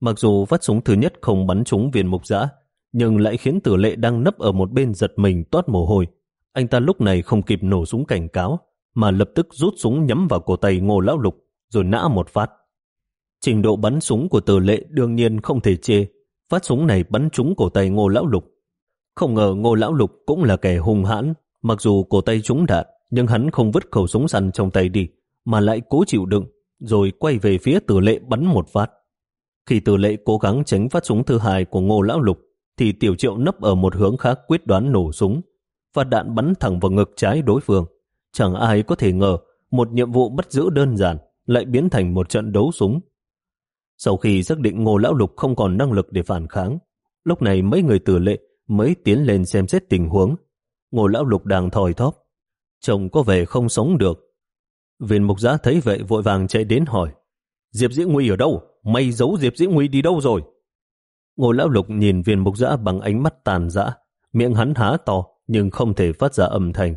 Mặc dù phát súng thứ nhất không bắn trúng viên mục giã, nhưng lại khiến tử lệ đang nấp ở một bên giật mình toát mồ hôi. Anh ta lúc này không kịp nổ súng cảnh cáo, mà lập tức rút súng nhắm vào cổ tay ngô lão lục, rồi nã một phát. Trình độ bắn súng của tử lệ đương nhiên không thể chê, phát súng này bắn trúng cổ tay ngô lão lục. Không ngờ ngô lão lục cũng là kẻ hung hãn, mặc dù cổ tay trúng đạn, nhưng hắn không vứt khẩu súng săn trong tay đi, mà lại cố chịu đựng, rồi quay về phía tử lệ bắn một phát. Khi tử lệ cố gắng tránh phát súng thứ hai của ngô lão lục, thì tiểu triệu nấp ở một hướng khác quyết đoán nổ súng, và đạn bắn thẳng vào ngực trái đối phương. Chẳng ai có thể ngờ một nhiệm vụ bắt giữ đơn giản lại biến thành một trận đấu súng. Sau khi xác định Ngô Lão Lục không còn năng lực để phản kháng, lúc này mấy người tử lệ mới tiến lên xem xét tình huống. Ngô Lão Lục đang thòi thóp. Chồng có vẻ không sống được. Viên mục giã thấy vậy vội vàng chạy đến hỏi Diệp Dĩ Nguy ở đâu? Mày giấu Diệp Dĩ Nguy đi đâu rồi? Ngô Lão Lục nhìn viên mục giã bằng ánh mắt tàn dã, miệng hắn há to nhưng không thể phát ra âm thanh.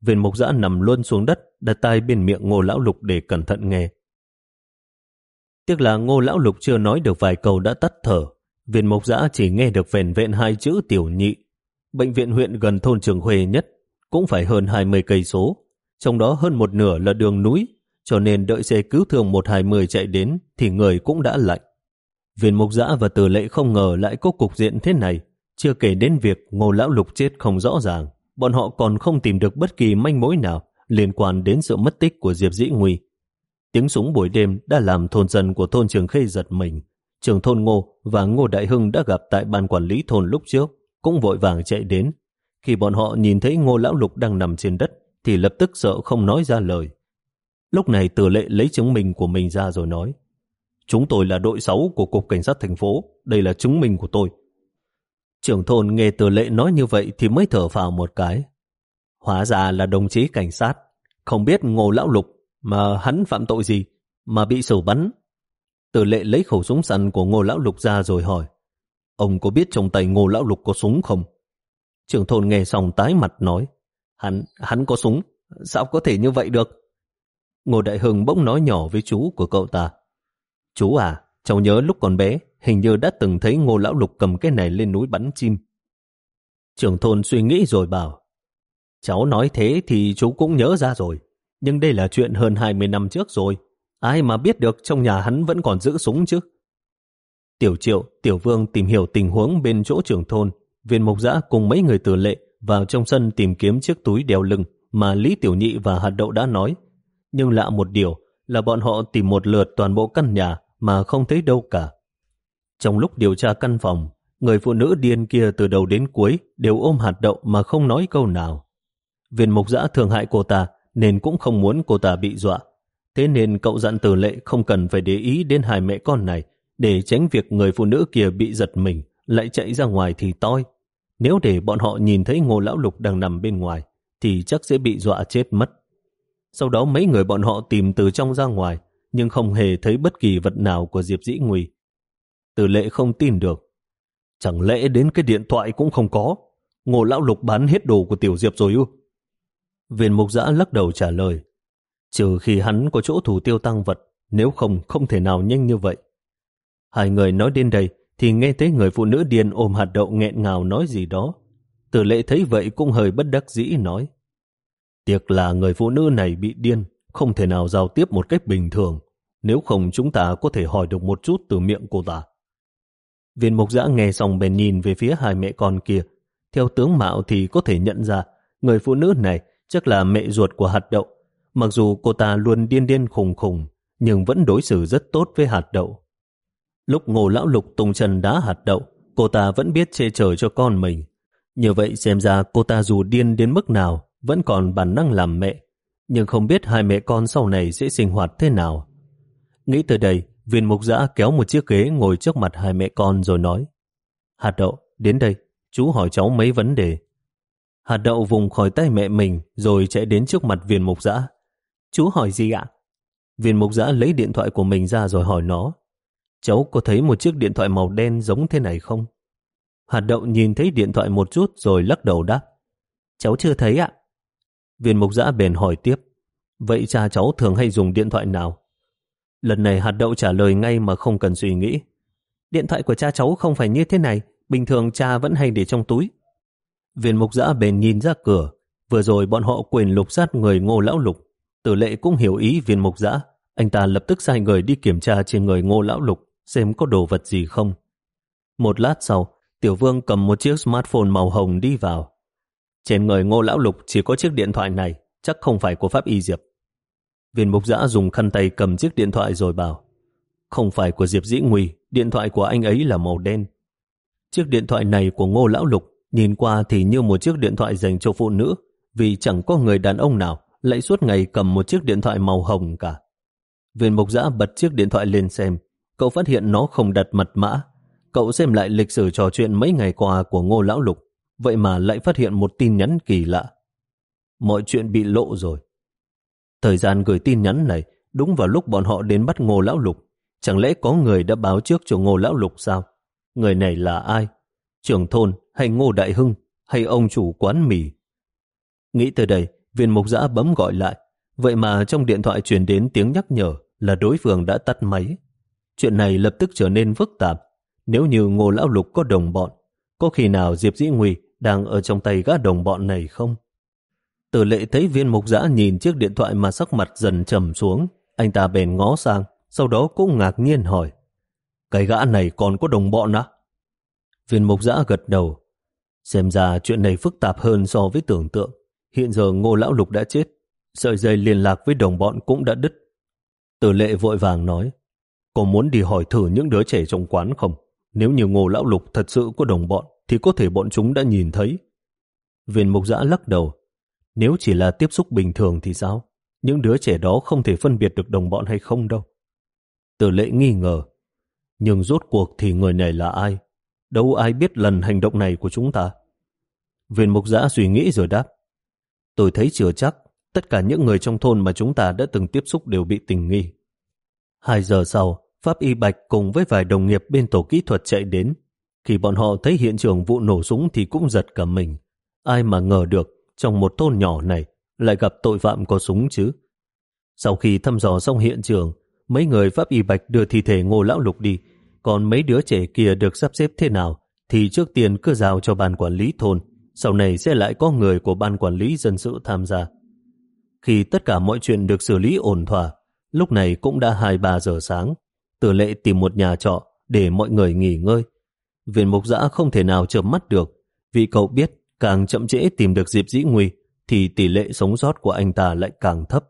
Viên mục giã nằm luôn xuống đất, đặt tay bên miệng Ngô Lão Lục để cẩn thận nghe. Tiếc là Ngô Lão Lục chưa nói được vài câu đã tắt thở. Viên mục giã chỉ nghe được vẹn vẹn hai chữ tiểu nhị. Bệnh viện huyện gần thôn Trường Huê nhất cũng phải hơn 20 cây số, trong đó hơn một nửa là đường núi, cho nên đợi xe cứu thương 120 chạy đến thì người cũng đã lạnh. Viên mục giã và tử lệ không ngờ lại có cục diện thế này, chưa kể đến việc ngô lão lục chết không rõ ràng, bọn họ còn không tìm được bất kỳ manh mối nào liên quan đến sự mất tích của Diệp Dĩ Nguy. Tiếng súng buổi đêm đã làm thôn dân của thôn Trường Khê giật mình. Trường thôn Ngô và Ngô Đại Hưng đã gặp tại ban quản lý thôn lúc trước, cũng vội vàng chạy đến. Khi bọn họ nhìn thấy Ngô Lão Lục đang nằm trên đất, thì lập tức sợ không nói ra lời. Lúc này tử lệ lấy chứng minh của mình ra rồi nói, Chúng tôi là đội 6 của Cục Cảnh sát thành phố, đây là chứng minh của tôi. Trưởng thôn nghe tử lệ nói như vậy thì mới thở phào một cái. Hóa ra là đồng chí cảnh sát, không biết Ngô Lão Lục mà hắn phạm tội gì mà bị sổ bắn. Tử lệ lấy khẩu súng săn của Ngô Lão Lục ra rồi hỏi, ông có biết trong tay Ngô Lão Lục có súng không? Trưởng thôn nghe xong tái mặt nói, hắn, hắn có súng, sao có thể như vậy được? Ngô Đại Hưng bỗng nói nhỏ với chú của cậu ta, Chú à, cháu nhớ lúc còn bé, hình như đã từng thấy ngô lão lục cầm cái này lên núi bắn chim. Trưởng thôn suy nghĩ rồi bảo, cháu nói thế thì chú cũng nhớ ra rồi, nhưng đây là chuyện hơn 20 năm trước rồi, ai mà biết được trong nhà hắn vẫn còn giữ súng chứ. Tiểu triệu, tiểu vương tìm hiểu tình huống bên chỗ trưởng thôn, viên mộc giã cùng mấy người tử lệ vào trong sân tìm kiếm chiếc túi đeo lưng mà Lý Tiểu Nhị và Hạt Đậu đã nói. Nhưng lạ một điều là bọn họ tìm một lượt toàn bộ căn nhà mà không thấy đâu cả. Trong lúc điều tra căn phòng, người phụ nữ điên kia từ đầu đến cuối đều ôm hạt đậu mà không nói câu nào. Viên mục giã thường hại cô ta nên cũng không muốn cô ta bị dọa. Thế nên cậu dặn từ lệ không cần phải để ý đến hai mẹ con này, để tránh việc người phụ nữ kia bị giật mình, lại chạy ra ngoài thì toi. Nếu để bọn họ nhìn thấy ngô lão lục đang nằm bên ngoài, thì chắc sẽ bị dọa chết mất. Sau đó mấy người bọn họ tìm từ trong ra ngoài, nhưng không hề thấy bất kỳ vật nào của Diệp Dĩ Nguy. Từ lệ không tin được. Chẳng lẽ đến cái điện thoại cũng không có? Ngô Lão Lục bán hết đồ của Tiểu Diệp rồi ư? Viên mục giã lắc đầu trả lời. Trừ khi hắn có chỗ thủ tiêu tăng vật, nếu không, không thể nào nhanh như vậy. Hai người nói đến đây, thì nghe thấy người phụ nữ điên ôm hạt đậu nghẹn ngào nói gì đó. Tử lệ thấy vậy cũng hơi bất đắc dĩ nói. Tiếc là người phụ nữ này bị điên, không thể nào giao tiếp một cách bình thường. Nếu không chúng ta có thể hỏi được một chút từ miệng cô ta. Viên mục giã nghe xong bèn nhìn về phía hai mẹ con kia. Theo tướng mạo thì có thể nhận ra người phụ nữ này chắc là mẹ ruột của hạt đậu. Mặc dù cô ta luôn điên điên khùng khùng, nhưng vẫn đối xử rất tốt với hạt đậu. Lúc ngô lão lục tung chân đá hạt đậu, cô ta vẫn biết che chở cho con mình. Như vậy xem ra cô ta dù điên đến mức nào, vẫn còn bản năng làm mẹ. Nhưng không biết hai mẹ con sau này sẽ sinh hoạt thế nào. Nghĩ tới đây, viên mục giã kéo một chiếc ghế ngồi trước mặt hai mẹ con rồi nói Hạt đậu, đến đây, chú hỏi cháu mấy vấn đề. Hạt đậu vùng khỏi tay mẹ mình rồi chạy đến trước mặt viên mục giã. Chú hỏi gì ạ? Viên mục giã lấy điện thoại của mình ra rồi hỏi nó. Cháu có thấy một chiếc điện thoại màu đen giống thế này không? Hạt đậu nhìn thấy điện thoại một chút rồi lắc đầu đáp. Cháu chưa thấy ạ. Viên mục giã bền hỏi tiếp. Vậy cha cháu thường hay dùng điện thoại nào? Lần này hạt đậu trả lời ngay mà không cần suy nghĩ. Điện thoại của cha cháu không phải như thế này, bình thường cha vẫn hay để trong túi. Viên mục giã bền nhìn ra cửa, vừa rồi bọn họ quyền lục sát người ngô lão lục. Tử lệ cũng hiểu ý viên mục giã, anh ta lập tức sai người đi kiểm tra trên người ngô lão lục xem có đồ vật gì không. Một lát sau, Tiểu Vương cầm một chiếc smartphone màu hồng đi vào. Trên người ngô lão lục chỉ có chiếc điện thoại này, chắc không phải của Pháp Y Diệp. Viên mục giã dùng khăn tay cầm chiếc điện thoại rồi bảo Không phải của Diệp Dĩ Nguy, điện thoại của anh ấy là màu đen. Chiếc điện thoại này của ngô lão lục nhìn qua thì như một chiếc điện thoại dành cho phụ nữ, vì chẳng có người đàn ông nào lại suốt ngày cầm một chiếc điện thoại màu hồng cả. Viên mục giã bật chiếc điện thoại lên xem, cậu phát hiện nó không đặt mật mã. Cậu xem lại lịch sử trò chuyện mấy ngày qua của ngô lão lục, vậy mà lại phát hiện một tin nhắn kỳ lạ. Mọi chuyện bị lộ rồi. Thời gian gửi tin nhắn này đúng vào lúc bọn họ đến bắt Ngô Lão Lục. Chẳng lẽ có người đã báo trước cho Ngô Lão Lục sao? Người này là ai? Trưởng thôn hay Ngô Đại Hưng hay ông chủ quán mì? Nghĩ tới đây, viên mục giã bấm gọi lại. Vậy mà trong điện thoại truyền đến tiếng nhắc nhở là đối phương đã tắt máy. Chuyện này lập tức trở nên phức tạp. Nếu như Ngô Lão Lục có đồng bọn, có khi nào Diệp Dĩ Nguy đang ở trong tay gã đồng bọn này không? Tử lệ thấy viên mục giã nhìn chiếc điện thoại mà sắc mặt dần trầm xuống. Anh ta bèn ngó sang, sau đó cũng ngạc nhiên hỏi. Cái gã này còn có đồng bọn á? Viên mục giã gật đầu. Xem ra chuyện này phức tạp hơn so với tưởng tượng. Hiện giờ ngô lão lục đã chết. Sợi dây liên lạc với đồng bọn cũng đã đứt. Tử lệ vội vàng nói. Có muốn đi hỏi thử những đứa trẻ trong quán không? Nếu như ngô lão lục thật sự có đồng bọn, thì có thể bọn chúng đã nhìn thấy. Viên mục giã lắc đầu. Nếu chỉ là tiếp xúc bình thường thì sao? Những đứa trẻ đó không thể phân biệt được đồng bọn hay không đâu. Tử lệ nghi ngờ. Nhưng rốt cuộc thì người này là ai? Đâu ai biết lần hành động này của chúng ta? Viên mục giã suy nghĩ rồi đáp. Tôi thấy chưa chắc tất cả những người trong thôn mà chúng ta đã từng tiếp xúc đều bị tình nghi. Hai giờ sau, Pháp Y Bạch cùng với vài đồng nghiệp bên tổ kỹ thuật chạy đến. Khi bọn họ thấy hiện trường vụ nổ súng thì cũng giật cả mình. Ai mà ngờ được trong một thôn nhỏ này lại gặp tội phạm có súng chứ. Sau khi thăm dò xong hiện trường, mấy người Pháp Y Bạch đưa thi thể ngô lão lục đi, còn mấy đứa trẻ kia được sắp xếp thế nào thì trước tiên cứ giao cho ban quản lý thôn, sau này sẽ lại có người của ban quản lý dân sự tham gia. Khi tất cả mọi chuyện được xử lý ổn thỏa, lúc này cũng đã 2-3 giờ sáng, tử lệ tìm một nhà trọ để mọi người nghỉ ngơi. Viện mục giã không thể nào chợp mắt được, vì cậu biết càng chậm trễ tìm được Diệp Dĩ Nguy thì tỷ lệ sống sót của anh ta lại càng thấp.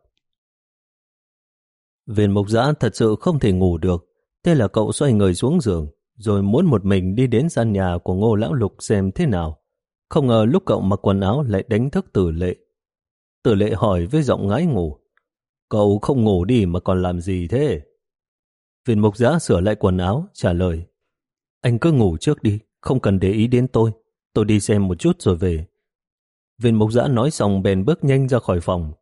Viên mục giã thật sự không thể ngủ được, thế là cậu xoay người xuống giường, rồi muốn một mình đi đến gian nhà của ngô lão lục xem thế nào. Không ngờ lúc cậu mặc quần áo lại đánh thức tử lệ. Tử lệ hỏi với giọng ngái ngủ, cậu không ngủ đi mà còn làm gì thế? Viên mục giã sửa lại quần áo, trả lời, anh cứ ngủ trước đi, không cần để ý đến tôi. Tôi đi xem một chút rồi về. Viên mục giã nói xong bèn bước nhanh ra khỏi phòng.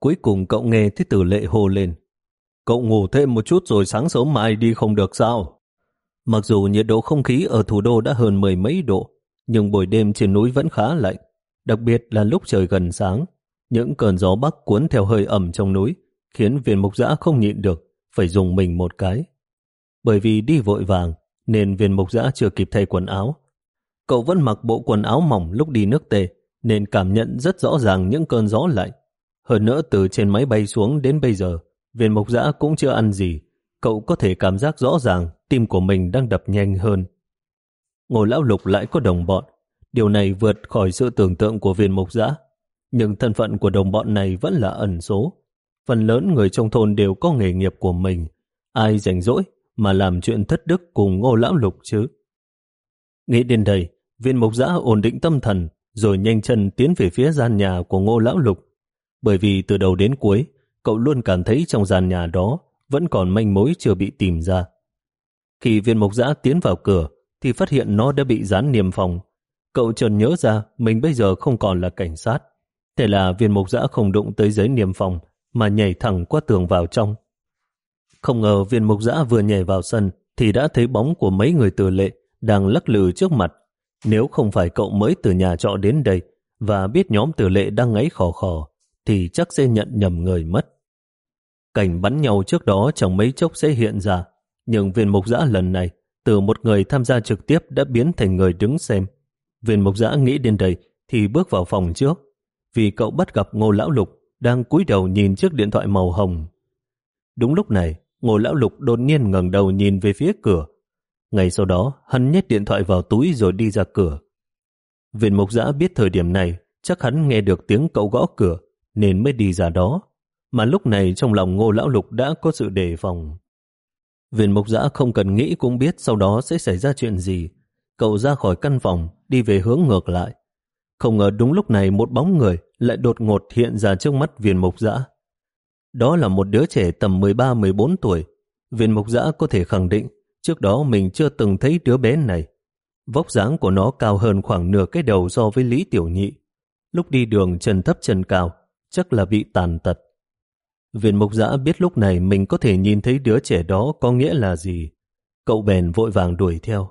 Cuối cùng cậu nghe thấy tử lệ hô lên. Cậu ngủ thêm một chút rồi sáng sớm mai đi không được sao? Mặc dù nhiệt độ không khí ở thủ đô đã hơn mười mấy độ, nhưng buổi đêm trên núi vẫn khá lạnh, đặc biệt là lúc trời gần sáng. Những cơn gió bắc cuốn theo hơi ẩm trong núi, khiến viên mục giã không nhịn được, phải dùng mình một cái. Bởi vì đi vội vàng, nên viên mục giã chưa kịp thay quần áo, Cậu vẫn mặc bộ quần áo mỏng lúc đi nước tề, nên cảm nhận rất rõ ràng những cơn gió lạnh. Hơn nữa từ trên máy bay xuống đến bây giờ, viên mộc dã cũng chưa ăn gì. Cậu có thể cảm giác rõ ràng tim của mình đang đập nhanh hơn. Ngồi lão lục lại có đồng bọn. Điều này vượt khỏi sự tưởng tượng của viên mộc dã. Nhưng thân phận của đồng bọn này vẫn là ẩn số. Phần lớn người trong thôn đều có nghề nghiệp của mình. Ai rảnh rỗi mà làm chuyện thất đức cùng ngô lão lục chứ? Nghĩ đến đây, viên mộc dã ổn định tâm thần rồi nhanh chân tiến về phía gian nhà của ngô lão lục. Bởi vì từ đầu đến cuối, cậu luôn cảm thấy trong gian nhà đó vẫn còn manh mối chưa bị tìm ra. Khi viên mộc giã tiến vào cửa, thì phát hiện nó đã bị dán niềm phòng. Cậu chợt nhớ ra mình bây giờ không còn là cảnh sát. Thế là viên mộc giã không đụng tới giấy niềm phòng, mà nhảy thẳng qua tường vào trong. Không ngờ viên mộc giã vừa nhảy vào sân, thì đã thấy bóng của mấy người tử lệ đang lắc lư trước mặt. Nếu không phải cậu mới từ nhà trọ đến đây và biết nhóm tử lệ đang ngáy khò khò, thì chắc sẽ nhận nhầm người mất. Cảnh bắn nhau trước đó chẳng mấy chốc sẽ hiện ra, nhưng viên mục giã lần này, từ một người tham gia trực tiếp đã biến thành người đứng xem. Viên mục giã nghĩ đến đây thì bước vào phòng trước, vì cậu bắt gặp ngô lão lục đang cúi đầu nhìn chiếc điện thoại màu hồng. Đúng lúc này, ngô lão lục đột nhiên ngẩng đầu nhìn về phía cửa, ngay sau đó, hắn nhét điện thoại vào túi rồi đi ra cửa. Viên mục giã biết thời điểm này, chắc hắn nghe được tiếng cậu gõ cửa, nên mới đi ra đó. Mà lúc này trong lòng ngô lão lục đã có sự đề phòng. Viên mục giã không cần nghĩ cũng biết sau đó sẽ xảy ra chuyện gì. Cậu ra khỏi căn phòng, đi về hướng ngược lại. Không ngờ đúng lúc này một bóng người lại đột ngột hiện ra trước mắt viên mục giã. Đó là một đứa trẻ tầm 13-14 tuổi. Viên mục giã có thể khẳng định Trước đó mình chưa từng thấy đứa bé này. Vóc dáng của nó cao hơn khoảng nửa cái đầu so với Lý Tiểu Nhị. Lúc đi đường chân thấp chân cao, chắc là bị tàn tật. Viên mục giã biết lúc này mình có thể nhìn thấy đứa trẻ đó có nghĩa là gì. Cậu bèn vội vàng đuổi theo.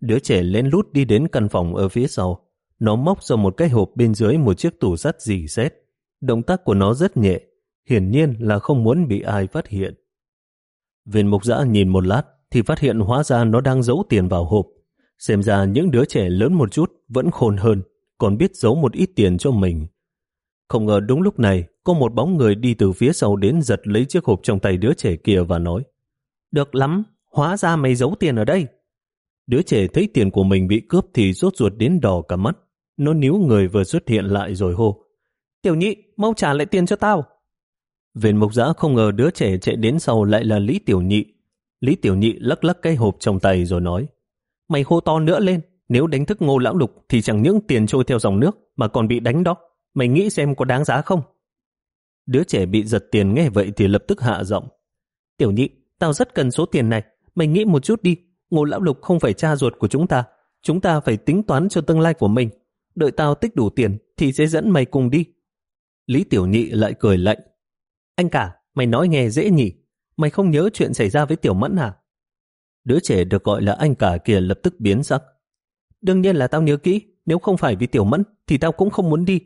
Đứa trẻ lén lút đi đến căn phòng ở phía sau. Nó móc ra một cái hộp bên dưới một chiếc tủ sắt dì xét. Động tác của nó rất nhẹ, hiển nhiên là không muốn bị ai phát hiện. Viên mục giã nhìn một lát, thì phát hiện hóa ra nó đang giấu tiền vào hộp. Xem ra những đứa trẻ lớn một chút vẫn khôn hơn, còn biết giấu một ít tiền cho mình. Không ngờ đúng lúc này, có một bóng người đi từ phía sau đến giật lấy chiếc hộp trong tay đứa trẻ kia và nói Được lắm, hóa ra mày giấu tiền ở đây. Đứa trẻ thấy tiền của mình bị cướp thì rốt ruột đến đỏ cả mắt. Nó níu người vừa xuất hiện lại rồi hô Tiểu nhị, mau trả lại tiền cho tao. Viện mục giã không ngờ đứa trẻ chạy đến sau lại là Lý Tiểu Nhị, Lý Tiểu Nhị lắc lắc cái hộp trong tay rồi nói Mày hô to nữa lên, nếu đánh thức ngô lão lục thì chẳng những tiền trôi theo dòng nước mà còn bị đánh đó. Mày nghĩ xem có đáng giá không? Đứa trẻ bị giật tiền nghe vậy thì lập tức hạ giọng. Tiểu nhị, tao rất cần số tiền này. Mày nghĩ một chút đi. Ngô lão lục không phải cha ruột của chúng ta. Chúng ta phải tính toán cho tương lai của mình. Đợi tao tích đủ tiền thì sẽ dẫn mày cùng đi. Lý Tiểu Nhị lại cười lạnh. Anh cả, mày nói nghe dễ nhỉ. Mày không nhớ chuyện xảy ra với Tiểu Mẫn à? Đứa trẻ được gọi là anh cả kia lập tức biến sắc. Đương nhiên là tao nhớ kỹ, nếu không phải vì Tiểu Mẫn thì tao cũng không muốn đi.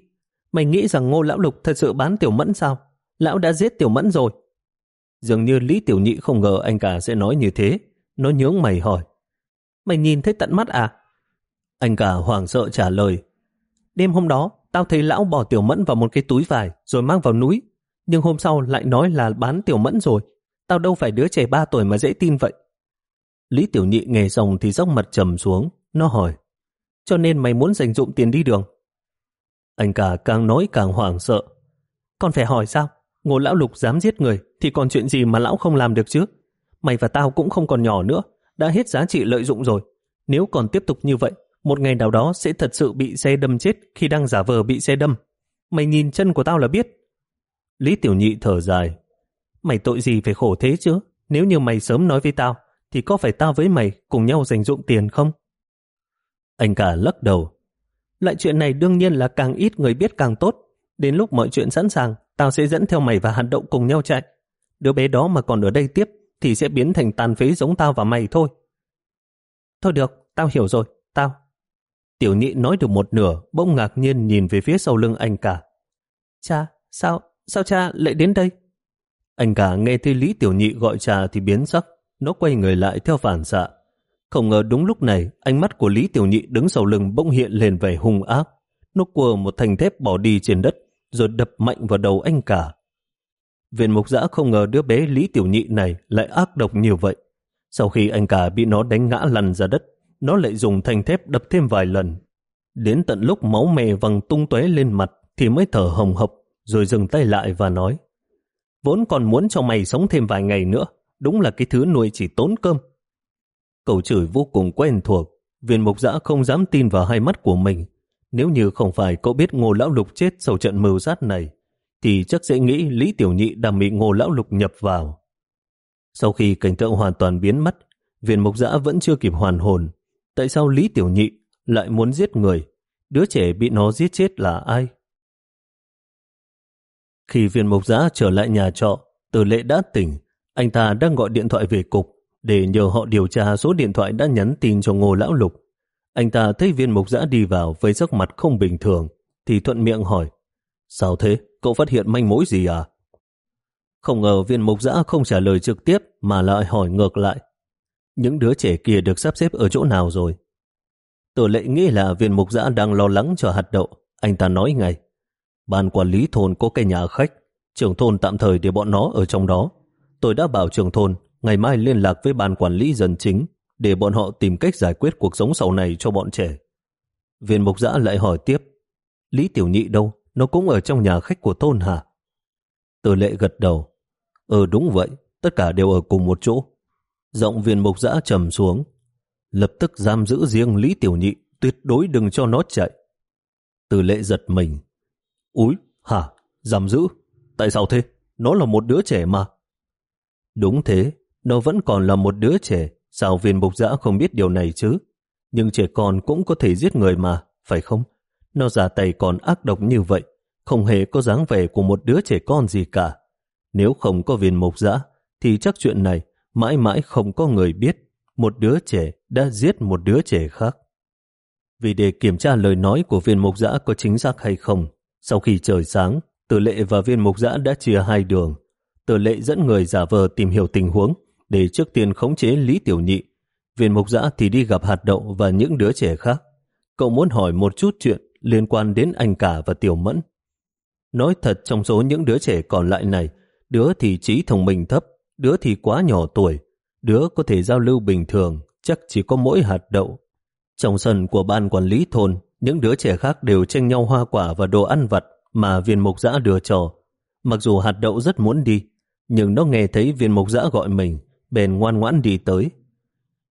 Mày nghĩ rằng ngô lão lục thật sự bán Tiểu Mẫn sao? Lão đã giết Tiểu Mẫn rồi. Dường như Lý Tiểu Nhị không ngờ anh cả sẽ nói như thế. Nó nhướng mày hỏi. Mày nhìn thấy tận mắt à? Anh cả hoảng sợ trả lời. Đêm hôm đó, tao thấy lão bỏ Tiểu Mẫn vào một cái túi vải rồi mang vào núi. Nhưng hôm sau lại nói là bán Tiểu Mẫn rồi. Tao đâu phải đứa trẻ ba tuổi mà dễ tin vậy. Lý Tiểu Nhị nghe xong thì dốc mặt trầm xuống. Nó hỏi, cho nên mày muốn dành dụng tiền đi đường. Anh cả càng nói càng hoảng sợ. Còn phải hỏi sao? Ngô lão lục dám giết người thì còn chuyện gì mà lão không làm được chứ? Mày và tao cũng không còn nhỏ nữa, đã hết giá trị lợi dụng rồi. Nếu còn tiếp tục như vậy, một ngày nào đó sẽ thật sự bị xe đâm chết khi đang giả vờ bị xe đâm. Mày nhìn chân của tao là biết. Lý Tiểu Nhị thở dài, Mày tội gì phải khổ thế chứ? Nếu như mày sớm nói với tao, thì có phải tao với mày cùng nhau dành dụng tiền không? Anh cả lắc đầu. Lại chuyện này đương nhiên là càng ít người biết càng tốt. Đến lúc mọi chuyện sẵn sàng, tao sẽ dẫn theo mày và hạt động cùng nhau chạy. Đứa bé đó mà còn ở đây tiếp, thì sẽ biến thành tàn phế giống tao và mày thôi. Thôi được, tao hiểu rồi, tao. Tiểu nhị nói được một nửa, bỗng ngạc nhiên nhìn về phía sau lưng anh cả. Cha, sao, sao cha lại đến đây? Anh cả nghe thấy Lý Tiểu Nhị gọi cha thì biến sắc, nó quay người lại theo phản xạ. Không ngờ đúng lúc này, ánh mắt của Lý Tiểu Nhị đứng sau lưng bỗng hiện lên vẻ hung ác. Nó quờ một thành thép bỏ đi trên đất, rồi đập mạnh vào đầu anh cả. Viện mục giã không ngờ đứa bé Lý Tiểu Nhị này lại ác độc như vậy. Sau khi anh cả bị nó đánh ngã lăn ra đất, nó lại dùng thanh thép đập thêm vài lần. Đến tận lúc máu mè văng tung tóe lên mặt thì mới thở hồng hộc, rồi dừng tay lại và nói Vốn còn muốn cho mày sống thêm vài ngày nữa, đúng là cái thứ nuôi chỉ tốn cơm. Cậu chửi vô cùng quen thuộc, viên mục giã không dám tin vào hai mắt của mình. Nếu như không phải cậu biết ngô lão lục chết sau trận mưu sát này, thì chắc sẽ nghĩ Lý Tiểu Nhị đang bị ngô lão lục nhập vào. Sau khi cảnh tượng hoàn toàn biến mất, viên mục giã vẫn chưa kịp hoàn hồn. Tại sao Lý Tiểu Nhị lại muốn giết người? Đứa trẻ bị nó giết chết là ai? Khi viên mục giã trở lại nhà trọ, từ lệ đã tỉnh, anh ta đang gọi điện thoại về cục để nhờ họ điều tra số điện thoại đã nhắn tin cho ngô lão lục. Anh ta thấy viên mục giã đi vào với sắc mặt không bình thường, thì thuận miệng hỏi, sao thế, cậu phát hiện manh mối gì à? Không ngờ viên mục giã không trả lời trực tiếp mà lại hỏi ngược lại. Những đứa trẻ kia được sắp xếp ở chỗ nào rồi? Tổ lệ nghĩ là viên mục giã đang lo lắng cho hạt đậu. Anh ta nói ngay. Ban quản lý thôn có cái nhà khách. Trưởng thôn tạm thời để bọn nó ở trong đó. Tôi đã bảo trưởng thôn ngày mai liên lạc với ban quản lý dân chính để bọn họ tìm cách giải quyết cuộc sống sau này cho bọn trẻ. Viên mục giã lại hỏi tiếp. Lý Tiểu Nhị đâu? Nó cũng ở trong nhà khách của thôn hả? Từ lệ gật đầu. Ừ đúng vậy, tất cả đều ở cùng một chỗ. Giọng viên mục giã trầm xuống. Lập tức giam giữ riêng Lý Tiểu Nhị, tuyệt đối đừng cho nó chạy. Từ lệ giật mình. Úi, hả, giam giữ? Tại sao thế? Nó là một đứa trẻ mà. Đúng thế, nó vẫn còn là một đứa trẻ. Sao viên mục giã không biết điều này chứ? Nhưng trẻ con cũng có thể giết người mà, phải không? Nó giả tay còn ác độc như vậy, không hề có dáng vẻ của một đứa trẻ con gì cả. Nếu không có viên mục giã, thì chắc chuyện này mãi mãi không có người biết một đứa trẻ đã giết một đứa trẻ khác. Vì để kiểm tra lời nói của viên mục giã có chính xác hay không, sau khi trời sáng, tử lệ và viên mục giã đã chia hai đường. Tử lệ dẫn người giả vờ tìm hiểu tình huống để trước tiên khống chế Lý Tiểu Nhị. Viên mục giã thì đi gặp hạt đậu và những đứa trẻ khác. Cậu muốn hỏi một chút chuyện liên quan đến anh cả và Tiểu Mẫn. Nói thật trong số những đứa trẻ còn lại này, đứa thì trí thông minh thấp, đứa thì quá nhỏ tuổi, đứa có thể giao lưu bình thường, chắc chỉ có mỗi hạt đậu. Trong sân của ban quản lý thôn, những đứa trẻ khác đều tranh nhau hoa quả và đồ ăn vặt mà viên mục giã đưa cho. Mặc dù hạt đậu rất muốn đi, nhưng nó nghe thấy viên mục giã gọi mình, bèn ngoan ngoãn đi tới.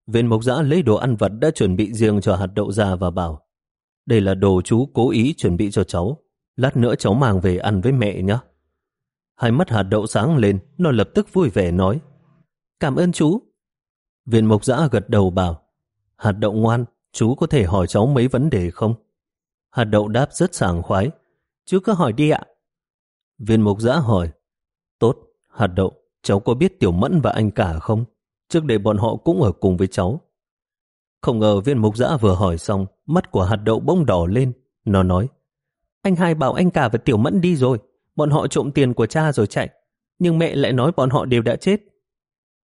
Viên Mộc giã lấy đồ ăn vật đã chuẩn bị riêng cho hạt đậu ra và bảo đây là đồ chú cố ý chuẩn bị cho cháu. Lát nữa cháu mang về ăn với mẹ nhé. Hai mắt hạt đậu sáng lên, nó lập tức vui vẻ nói. Cảm ơn chú. Viên mộc giã gật đầu bảo. Hạt đậu ngoan, chú có thể hỏi cháu mấy vấn đề không? Hạt đậu đáp rất sảng khoái. Chú cứ hỏi đi ạ. Viên mục giã hỏi. Tốt, hạt đậu, cháu có biết Tiểu Mẫn và anh cả không? Trước đây bọn họ cũng ở cùng với cháu. Không ngờ viên mục giã vừa hỏi xong, mắt của hạt đậu bông đỏ lên. Nó nói, anh hai bảo anh cả và Tiểu Mẫn đi rồi, bọn họ trộm tiền của cha rồi chạy. Nhưng mẹ lại nói bọn họ đều đã chết.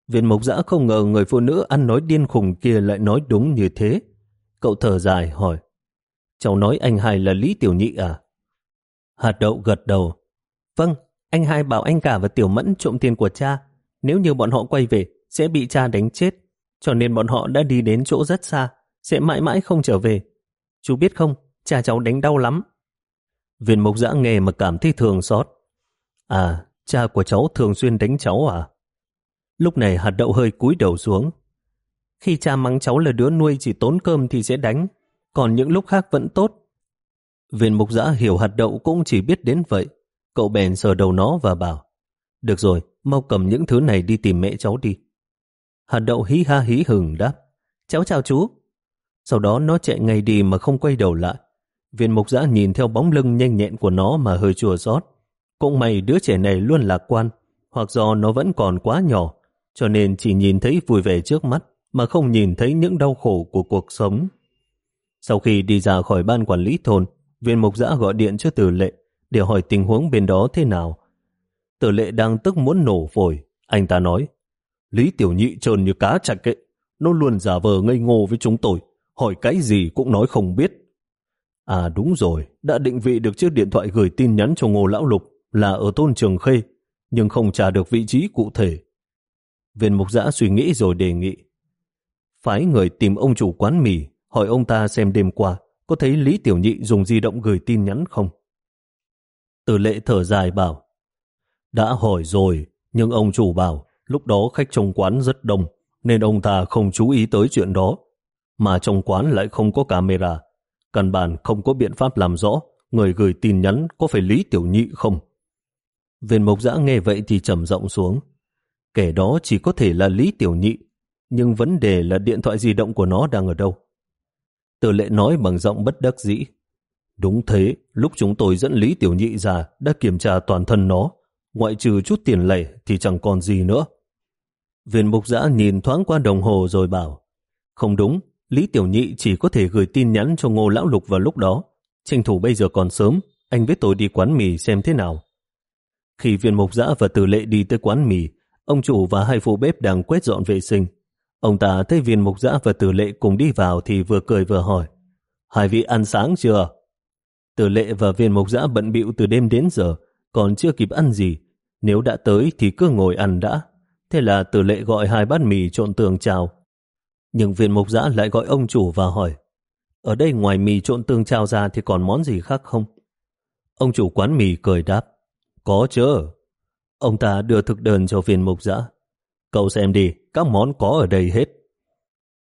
Viên mục giã không ngờ người phụ nữ ăn nói điên khùng kia lại nói đúng như thế. Cậu thở dài hỏi, cháu nói anh hai là Lý Tiểu Nhị à? Hạt đậu gật đầu. Vâng, anh hai bảo anh cả và Tiểu Mẫn trộm tiền của cha. Nếu như bọn họ quay về, sẽ bị cha đánh chết cho nên bọn họ đã đi đến chỗ rất xa, sẽ mãi mãi không trở về. Chú biết không, cha cháu đánh đau lắm. Viên mộc dã nghe mà cảm thấy thường xót. À, cha của cháu thường xuyên đánh cháu à? Lúc này hạt đậu hơi cúi đầu xuống. Khi cha mắng cháu là đứa nuôi chỉ tốn cơm thì sẽ đánh, còn những lúc khác vẫn tốt. Viên mục giã hiểu hạt đậu cũng chỉ biết đến vậy. Cậu bèn sờ đầu nó và bảo, được rồi, mau cầm những thứ này đi tìm mẹ cháu đi. Hạt đậu hí ha hí hừng đáp. Cháu chào chú. Sau đó nó chạy ngay đi mà không quay đầu lại. Viên mục giã nhìn theo bóng lưng nhanh nhẹn của nó mà hơi chùa xót. Cũng may đứa trẻ này luôn lạc quan, hoặc do nó vẫn còn quá nhỏ, cho nên chỉ nhìn thấy vui vẻ trước mắt, mà không nhìn thấy những đau khổ của cuộc sống. Sau khi đi ra khỏi ban quản lý thôn, viên mục giã gọi điện cho tử lệ để hỏi tình huống bên đó thế nào. Tử lệ đang tức muốn nổ phổi, anh ta nói, Lý Tiểu Nhị trơn như cá chạch ấy. nó luôn giả vờ ngây ngô với chúng tôi, hỏi cái gì cũng nói không biết. À đúng rồi, đã định vị được chiếc điện thoại gửi tin nhắn cho Ngô Lão Lục là ở thôn Trường Khê, nhưng không trả được vị trí cụ thể. Viên mục giã suy nghĩ rồi đề nghị. Phái người tìm ông chủ quán mì, hỏi ông ta xem đêm qua có thấy Lý Tiểu Nhị dùng di động gửi tin nhắn không? Từ lệ thở dài bảo, đã hỏi rồi, nhưng ông chủ bảo lúc đó khách trong quán rất đông, nên ông ta không chú ý tới chuyện đó. Mà trong quán lại không có camera, căn bản không có biện pháp làm rõ người gửi tin nhắn có phải Lý Tiểu Nhị không. Viên mộc giã nghe vậy thì trầm rộng xuống. Kẻ đó chỉ có thể là Lý Tiểu Nhị, nhưng vấn đề là điện thoại di động của nó đang ở đâu. Tử lệ nói bằng giọng bất đắc dĩ. Đúng thế, lúc chúng tôi dẫn Lý Tiểu Nhị ra đã kiểm tra toàn thân nó, ngoại trừ chút tiền lẻ thì chẳng còn gì nữa. Viên mục giã nhìn thoáng qua đồng hồ rồi bảo, không đúng, Lý Tiểu Nhị chỉ có thể gửi tin nhắn cho Ngô Lão Lục vào lúc đó. Tranh thủ bây giờ còn sớm, anh với tôi đi quán mì xem thế nào. Khi viên mục giã và tử lệ đi tới quán mì, ông chủ và hai phụ bếp đang quét dọn vệ sinh. Ông ta thấy viên mục giã và tử lệ cùng đi vào thì vừa cười vừa hỏi, hai vị ăn sáng chưa? Tử lệ và viên mộc giã bận bịu từ đêm đến giờ, còn chưa kịp ăn gì. Nếu đã tới thì cứ ngồi ăn đã. Thế là tử lệ gọi hai bát mì trộn tường chào. Nhưng viên mộc giã lại gọi ông chủ và hỏi, ở đây ngoài mì trộn tương trao ra thì còn món gì khác không? Ông chủ quán mì cười đáp, có chứ. Ông ta đưa thực đơn cho viên mục giã. Cậu xem đi, các món có ở đây hết.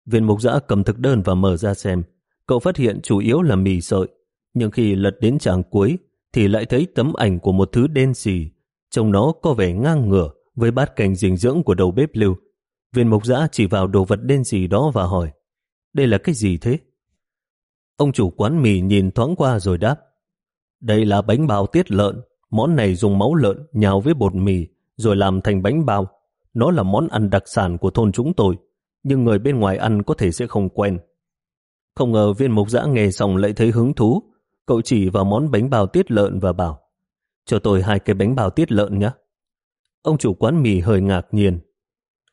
Viên mục giã cầm thực đơn và mở ra xem. Cậu phát hiện chủ yếu là mì sợi. Nhưng khi lật đến trang cuối thì lại thấy tấm ảnh của một thứ đen xì. Trông nó có vẻ ngang ngửa với bát canh dinh dưỡng của đầu bếp lưu. Viên mục giã chỉ vào đồ vật đen xì đó và hỏi đây là cái gì thế? Ông chủ quán mì nhìn thoáng qua rồi đáp đây là bánh bao tiết lợn Món này dùng máu lợn nhào với bột mì rồi làm thành bánh bao. Nó là món ăn đặc sản của thôn chúng tôi, nhưng người bên ngoài ăn có thể sẽ không quen. Không ngờ viên mục giã nghe xong lại thấy hứng thú. Cậu chỉ vào món bánh bao tiết lợn và bảo cho tôi hai cái bánh bao tiết lợn nhé. Ông chủ quán mì hơi ngạc nhiên.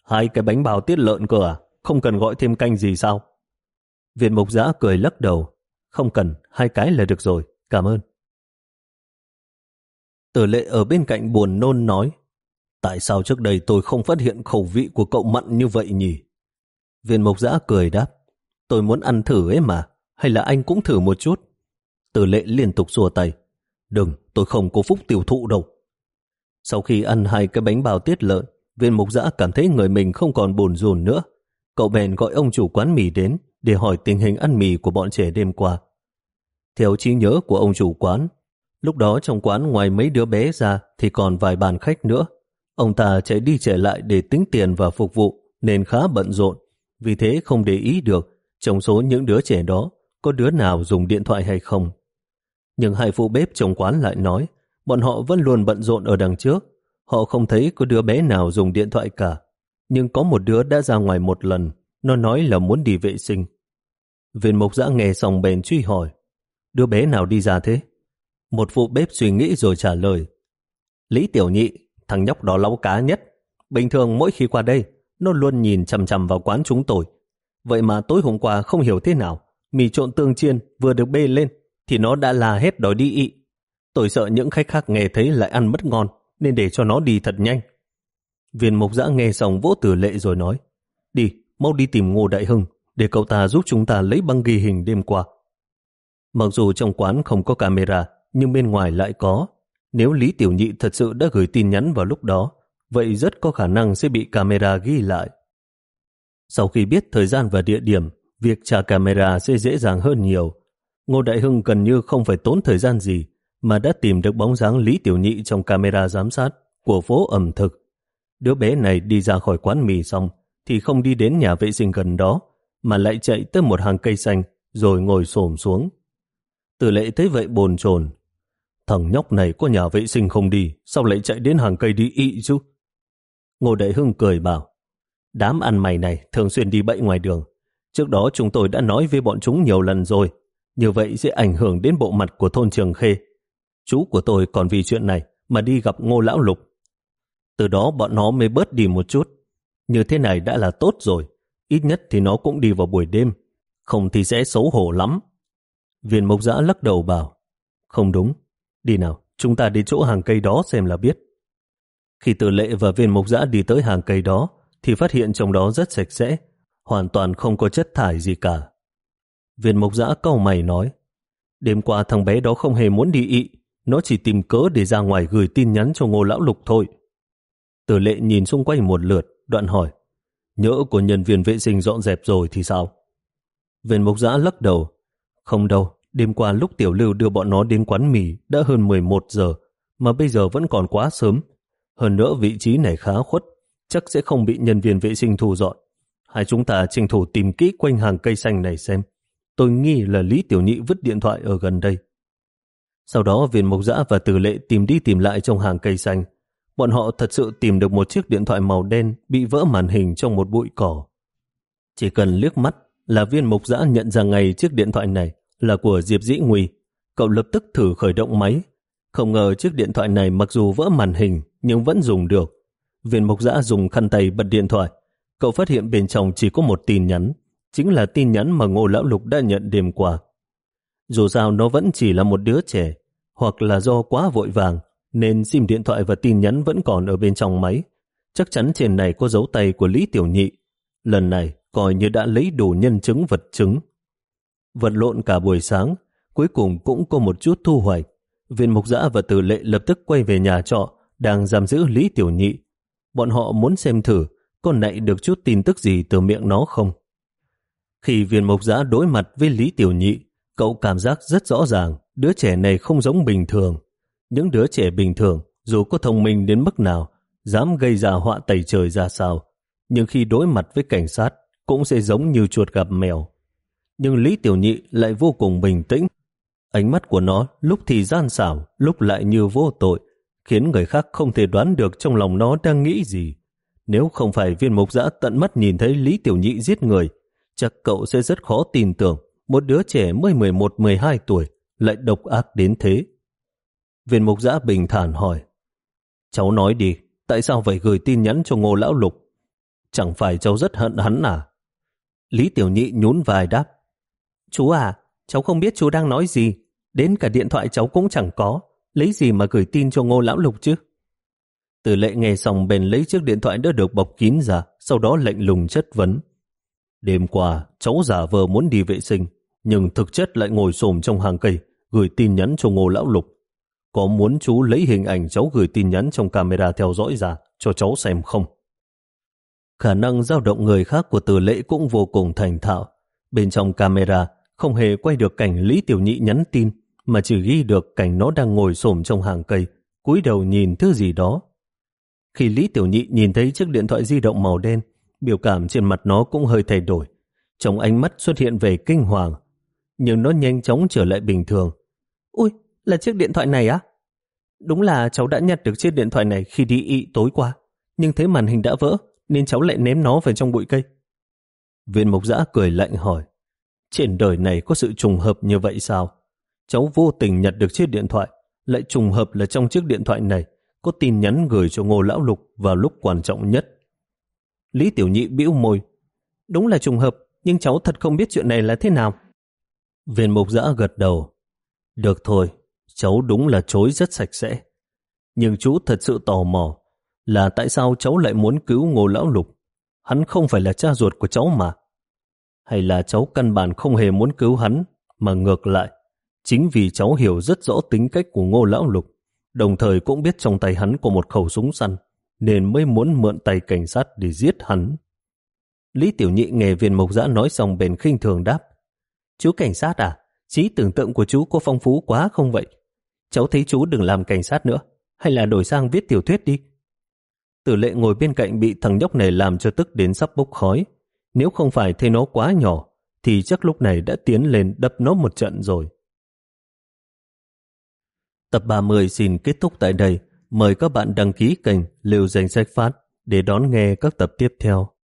Hai cái bánh bao tiết lợn cơ à? Không cần gọi thêm canh gì sao? Viện mục giã cười lắc đầu. Không cần, hai cái là được rồi. Cảm ơn. Tử lệ ở bên cạnh buồn nôn nói Tại sao trước đây tôi không phát hiện khẩu vị của cậu mặn như vậy nhỉ? Viên mộc giã cười đáp Tôi muốn ăn thử ấy mà Hay là anh cũng thử một chút? Tử lệ liên tục xua tay Đừng, tôi không có phúc tiểu thụ đâu Sau khi ăn hai cái bánh bao tiết lợn Viên mục giã cảm thấy người mình không còn buồn rùn nữa Cậu bèn gọi ông chủ quán mì đến Để hỏi tình hình ăn mì của bọn trẻ đêm qua Theo trí nhớ của ông chủ quán Lúc đó trong quán ngoài mấy đứa bé ra thì còn vài bàn khách nữa. Ông ta chạy đi chạy lại để tính tiền và phục vụ nên khá bận rộn. Vì thế không để ý được trong số những đứa trẻ đó có đứa nào dùng điện thoại hay không. Nhưng hai phụ bếp trong quán lại nói bọn họ vẫn luôn bận rộn ở đằng trước. Họ không thấy có đứa bé nào dùng điện thoại cả. Nhưng có một đứa đã ra ngoài một lần. Nó nói là muốn đi vệ sinh. Viên mộc giã nghe xong bèn truy hỏi đứa bé nào đi ra thế? Một phụ bếp suy nghĩ rồi trả lời. Lý Tiểu Nhị, thằng nhóc đó láu cá nhất. Bình thường mỗi khi qua đây, nó luôn nhìn chằm chằm vào quán chúng tôi. Vậy mà tối hôm qua không hiểu thế nào, mì trộn tương chiên vừa được bê lên, thì nó đã là hết đòi đi ị. Tôi sợ những khách khác nghe thấy lại ăn mất ngon, nên để cho nó đi thật nhanh. Viên mục giã nghe xong vỗ tử lệ rồi nói, đi, mau đi tìm Ngô Đại Hưng, để cậu ta giúp chúng ta lấy băng ghi hình đêm qua. Mặc dù trong quán không có camera, nhưng bên ngoài lại có. Nếu Lý Tiểu Nhị thật sự đã gửi tin nhắn vào lúc đó, vậy rất có khả năng sẽ bị camera ghi lại. Sau khi biết thời gian và địa điểm, việc trả camera sẽ dễ dàng hơn nhiều. Ngô Đại Hưng gần như không phải tốn thời gian gì, mà đã tìm được bóng dáng Lý Tiểu Nhị trong camera giám sát của phố ẩm thực. Đứa bé này đi ra khỏi quán mì xong, thì không đi đến nhà vệ sinh gần đó, mà lại chạy tới một hàng cây xanh, rồi ngồi xổm xuống. Tử lệ thấy vậy bồn chồn Thằng nhóc này có nhà vệ sinh không đi, sao lại chạy đến hàng cây đi ị chứ? Ngô Đại Hưng cười bảo, đám ăn mày này thường xuyên đi bậy ngoài đường. Trước đó chúng tôi đã nói với bọn chúng nhiều lần rồi, như vậy sẽ ảnh hưởng đến bộ mặt của thôn Trường Khê. Chú của tôi còn vì chuyện này mà đi gặp Ngô Lão Lục. Từ đó bọn nó mới bớt đi một chút. Như thế này đã là tốt rồi. ít nhất thì nó cũng đi vào buổi đêm, không thì sẽ xấu hổ lắm. Viên mộc giã lắc đầu bảo, không đúng, đi nào, chúng ta đi chỗ hàng cây đó xem là biết. Khi tử lệ và viên mộc giã đi tới hàng cây đó, thì phát hiện trong đó rất sạch sẽ, hoàn toàn không có chất thải gì cả. Viên mộc giã câu mày nói, đêm qua thằng bé đó không hề muốn đi ị, nó chỉ tìm cớ để ra ngoài gửi tin nhắn cho ngô lão lục thôi. Tử lệ nhìn xung quanh một lượt, đoạn hỏi, nhỡ của nhân viên vệ sinh dọn dẹp rồi thì sao? Viên mộc giã lắc đầu, không đâu, đêm qua lúc tiểu lưu đưa bọn nó đến quán mì đã hơn 11 giờ, mà bây giờ vẫn còn quá sớm. Hơn nữa vị trí này khá khuất, chắc sẽ không bị nhân viên vệ sinh thu dọn. Hai chúng ta tranh thủ tìm kỹ quanh hàng cây xanh này xem. Tôi nghi là Lý Tiểu Nhị vứt điện thoại ở gần đây. Sau đó viên mộc dã và tử lệ tìm đi tìm lại trong hàng cây xanh. Bọn họ thật sự tìm được một chiếc điện thoại màu đen bị vỡ màn hình trong một bụi cỏ. Chỉ cần liếc mắt là viên mộc dã nhận ra ngay chiếc điện thoại này là của Diệp Dĩ Nguy. Cậu lập tức thử khởi động máy. Không ngờ chiếc điện thoại này mặc dù vỡ màn hình nhưng vẫn dùng được. Viên mộc dã dùng khăn tay bật điện thoại. Cậu phát hiện bên trong chỉ có một tin nhắn. Chính là tin nhắn mà Ngô Lão Lục đã nhận đêm qua. Dù sao nó vẫn chỉ là một đứa trẻ, hoặc là do quá vội vàng, nên sim điện thoại và tin nhắn vẫn còn ở bên trong máy. Chắc chắn trên này có dấu tay của Lý Tiểu Nhị. Lần này coi như đã lấy đủ nhân chứng vật chứng. Vật lộn cả buổi sáng, cuối cùng cũng có một chút thu hoạch. Viên mục giã và tử lệ lập tức quay về nhà trọ, đang giam giữ Lý Tiểu Nhị. Bọn họ muốn xem thử con nạy được chút tin tức gì từ miệng nó không. Khi viên mộc giã đối mặt với Lý Tiểu Nhị, cậu cảm giác rất rõ ràng đứa trẻ này không giống bình thường. Những đứa trẻ bình thường, dù có thông minh đến mức nào, dám gây ra họa tẩy trời ra sao, nhưng khi đối mặt với cảnh sát, cũng sẽ giống như chuột gặp mèo. Nhưng Lý Tiểu Nhị lại vô cùng bình tĩnh. Ánh mắt của nó lúc thì gian xảo, lúc lại như vô tội, khiến người khác không thể đoán được trong lòng nó đang nghĩ gì. Nếu không phải viên mục giã tận mắt nhìn thấy Lý Tiểu Nhị giết người, chắc cậu sẽ rất khó tin tưởng một đứa trẻ mới 11-12 tuổi lại độc ác đến thế. Viên mục giã bình thản hỏi, cháu nói đi, tại sao phải gửi tin nhắn cho ngô lão lục? Chẳng phải cháu rất hận hắn à? Lý Tiểu Nhị nhún vai đáp, chú à, cháu không biết chú đang nói gì, đến cả điện thoại cháu cũng chẳng có, lấy gì mà gửi tin cho ngô lão lục chứ? Từ lệ nghe xong bèn lấy chiếc điện thoại đã được bọc kín ra, sau đó lệnh lùng chất vấn. Đêm qua, cháu giả vờ muốn đi vệ sinh, nhưng thực chất lại ngồi xổm trong hàng cây, gửi tin nhắn cho ngô lão lục. Có muốn chú lấy hình ảnh cháu gửi tin nhắn trong camera theo dõi ra cho cháu xem không? Khả năng dao động người khác của từ lễ cũng vô cùng thành thạo. Bên trong camera không hề quay được cảnh Lý Tiểu Nhị nhắn tin, mà chỉ ghi được cảnh nó đang ngồi xổm trong hàng cây, cúi đầu nhìn thứ gì đó. Khi Lý Tiểu Nhị nhìn thấy chiếc điện thoại di động màu đen, biểu cảm trên mặt nó cũng hơi thay đổi. Trong ánh mắt xuất hiện về kinh hoàng, nhưng nó nhanh chóng trở lại bình thường. Ui, là chiếc điện thoại này á? Đúng là cháu đã nhặt được chiếc điện thoại này khi đi ị tối qua, nhưng thấy màn hình đã vỡ, nên cháu lại ném nó vào trong bụi cây. Viên mộc giã cười lạnh hỏi, trên đời này có sự trùng hợp như vậy sao? Cháu vô tình nhặt được chiếc điện thoại, lại trùng hợp là trong chiếc điện thoại này có tin nhắn gửi cho ngô lão lục vào lúc quan trọng nhất. Lý Tiểu Nhị bĩu môi, đúng là trùng hợp, nhưng cháu thật không biết chuyện này là thế nào. Viên mục giã gật đầu. Được thôi, cháu đúng là chối rất sạch sẽ. Nhưng chú thật sự tò mò là tại sao cháu lại muốn cứu ngô lão lục. Hắn không phải là cha ruột của cháu mà. Hay là cháu căn bản không hề muốn cứu hắn, mà ngược lại. Chính vì cháu hiểu rất rõ tính cách của ngô lão lục, đồng thời cũng biết trong tay hắn có một khẩu súng săn, nên mới muốn mượn tay cảnh sát để giết hắn. Lý Tiểu Nhị nghe viên mộc giã nói xong bền khinh thường đáp. Chú cảnh sát à? Trí tưởng tượng của chú có phong phú quá không vậy? Cháu thấy chú đừng làm cảnh sát nữa, hay là đổi sang viết tiểu thuyết đi. Tử lệ ngồi bên cạnh bị thằng nhóc này làm cho tức đến sắp bốc khói. Nếu không phải thấy nó quá nhỏ, thì chắc lúc này đã tiến lên đập nó một trận rồi. Tập 30 xin kết thúc tại đây. Mời các bạn đăng ký kênh Liều Danh Sách Phát để đón nghe các tập tiếp theo.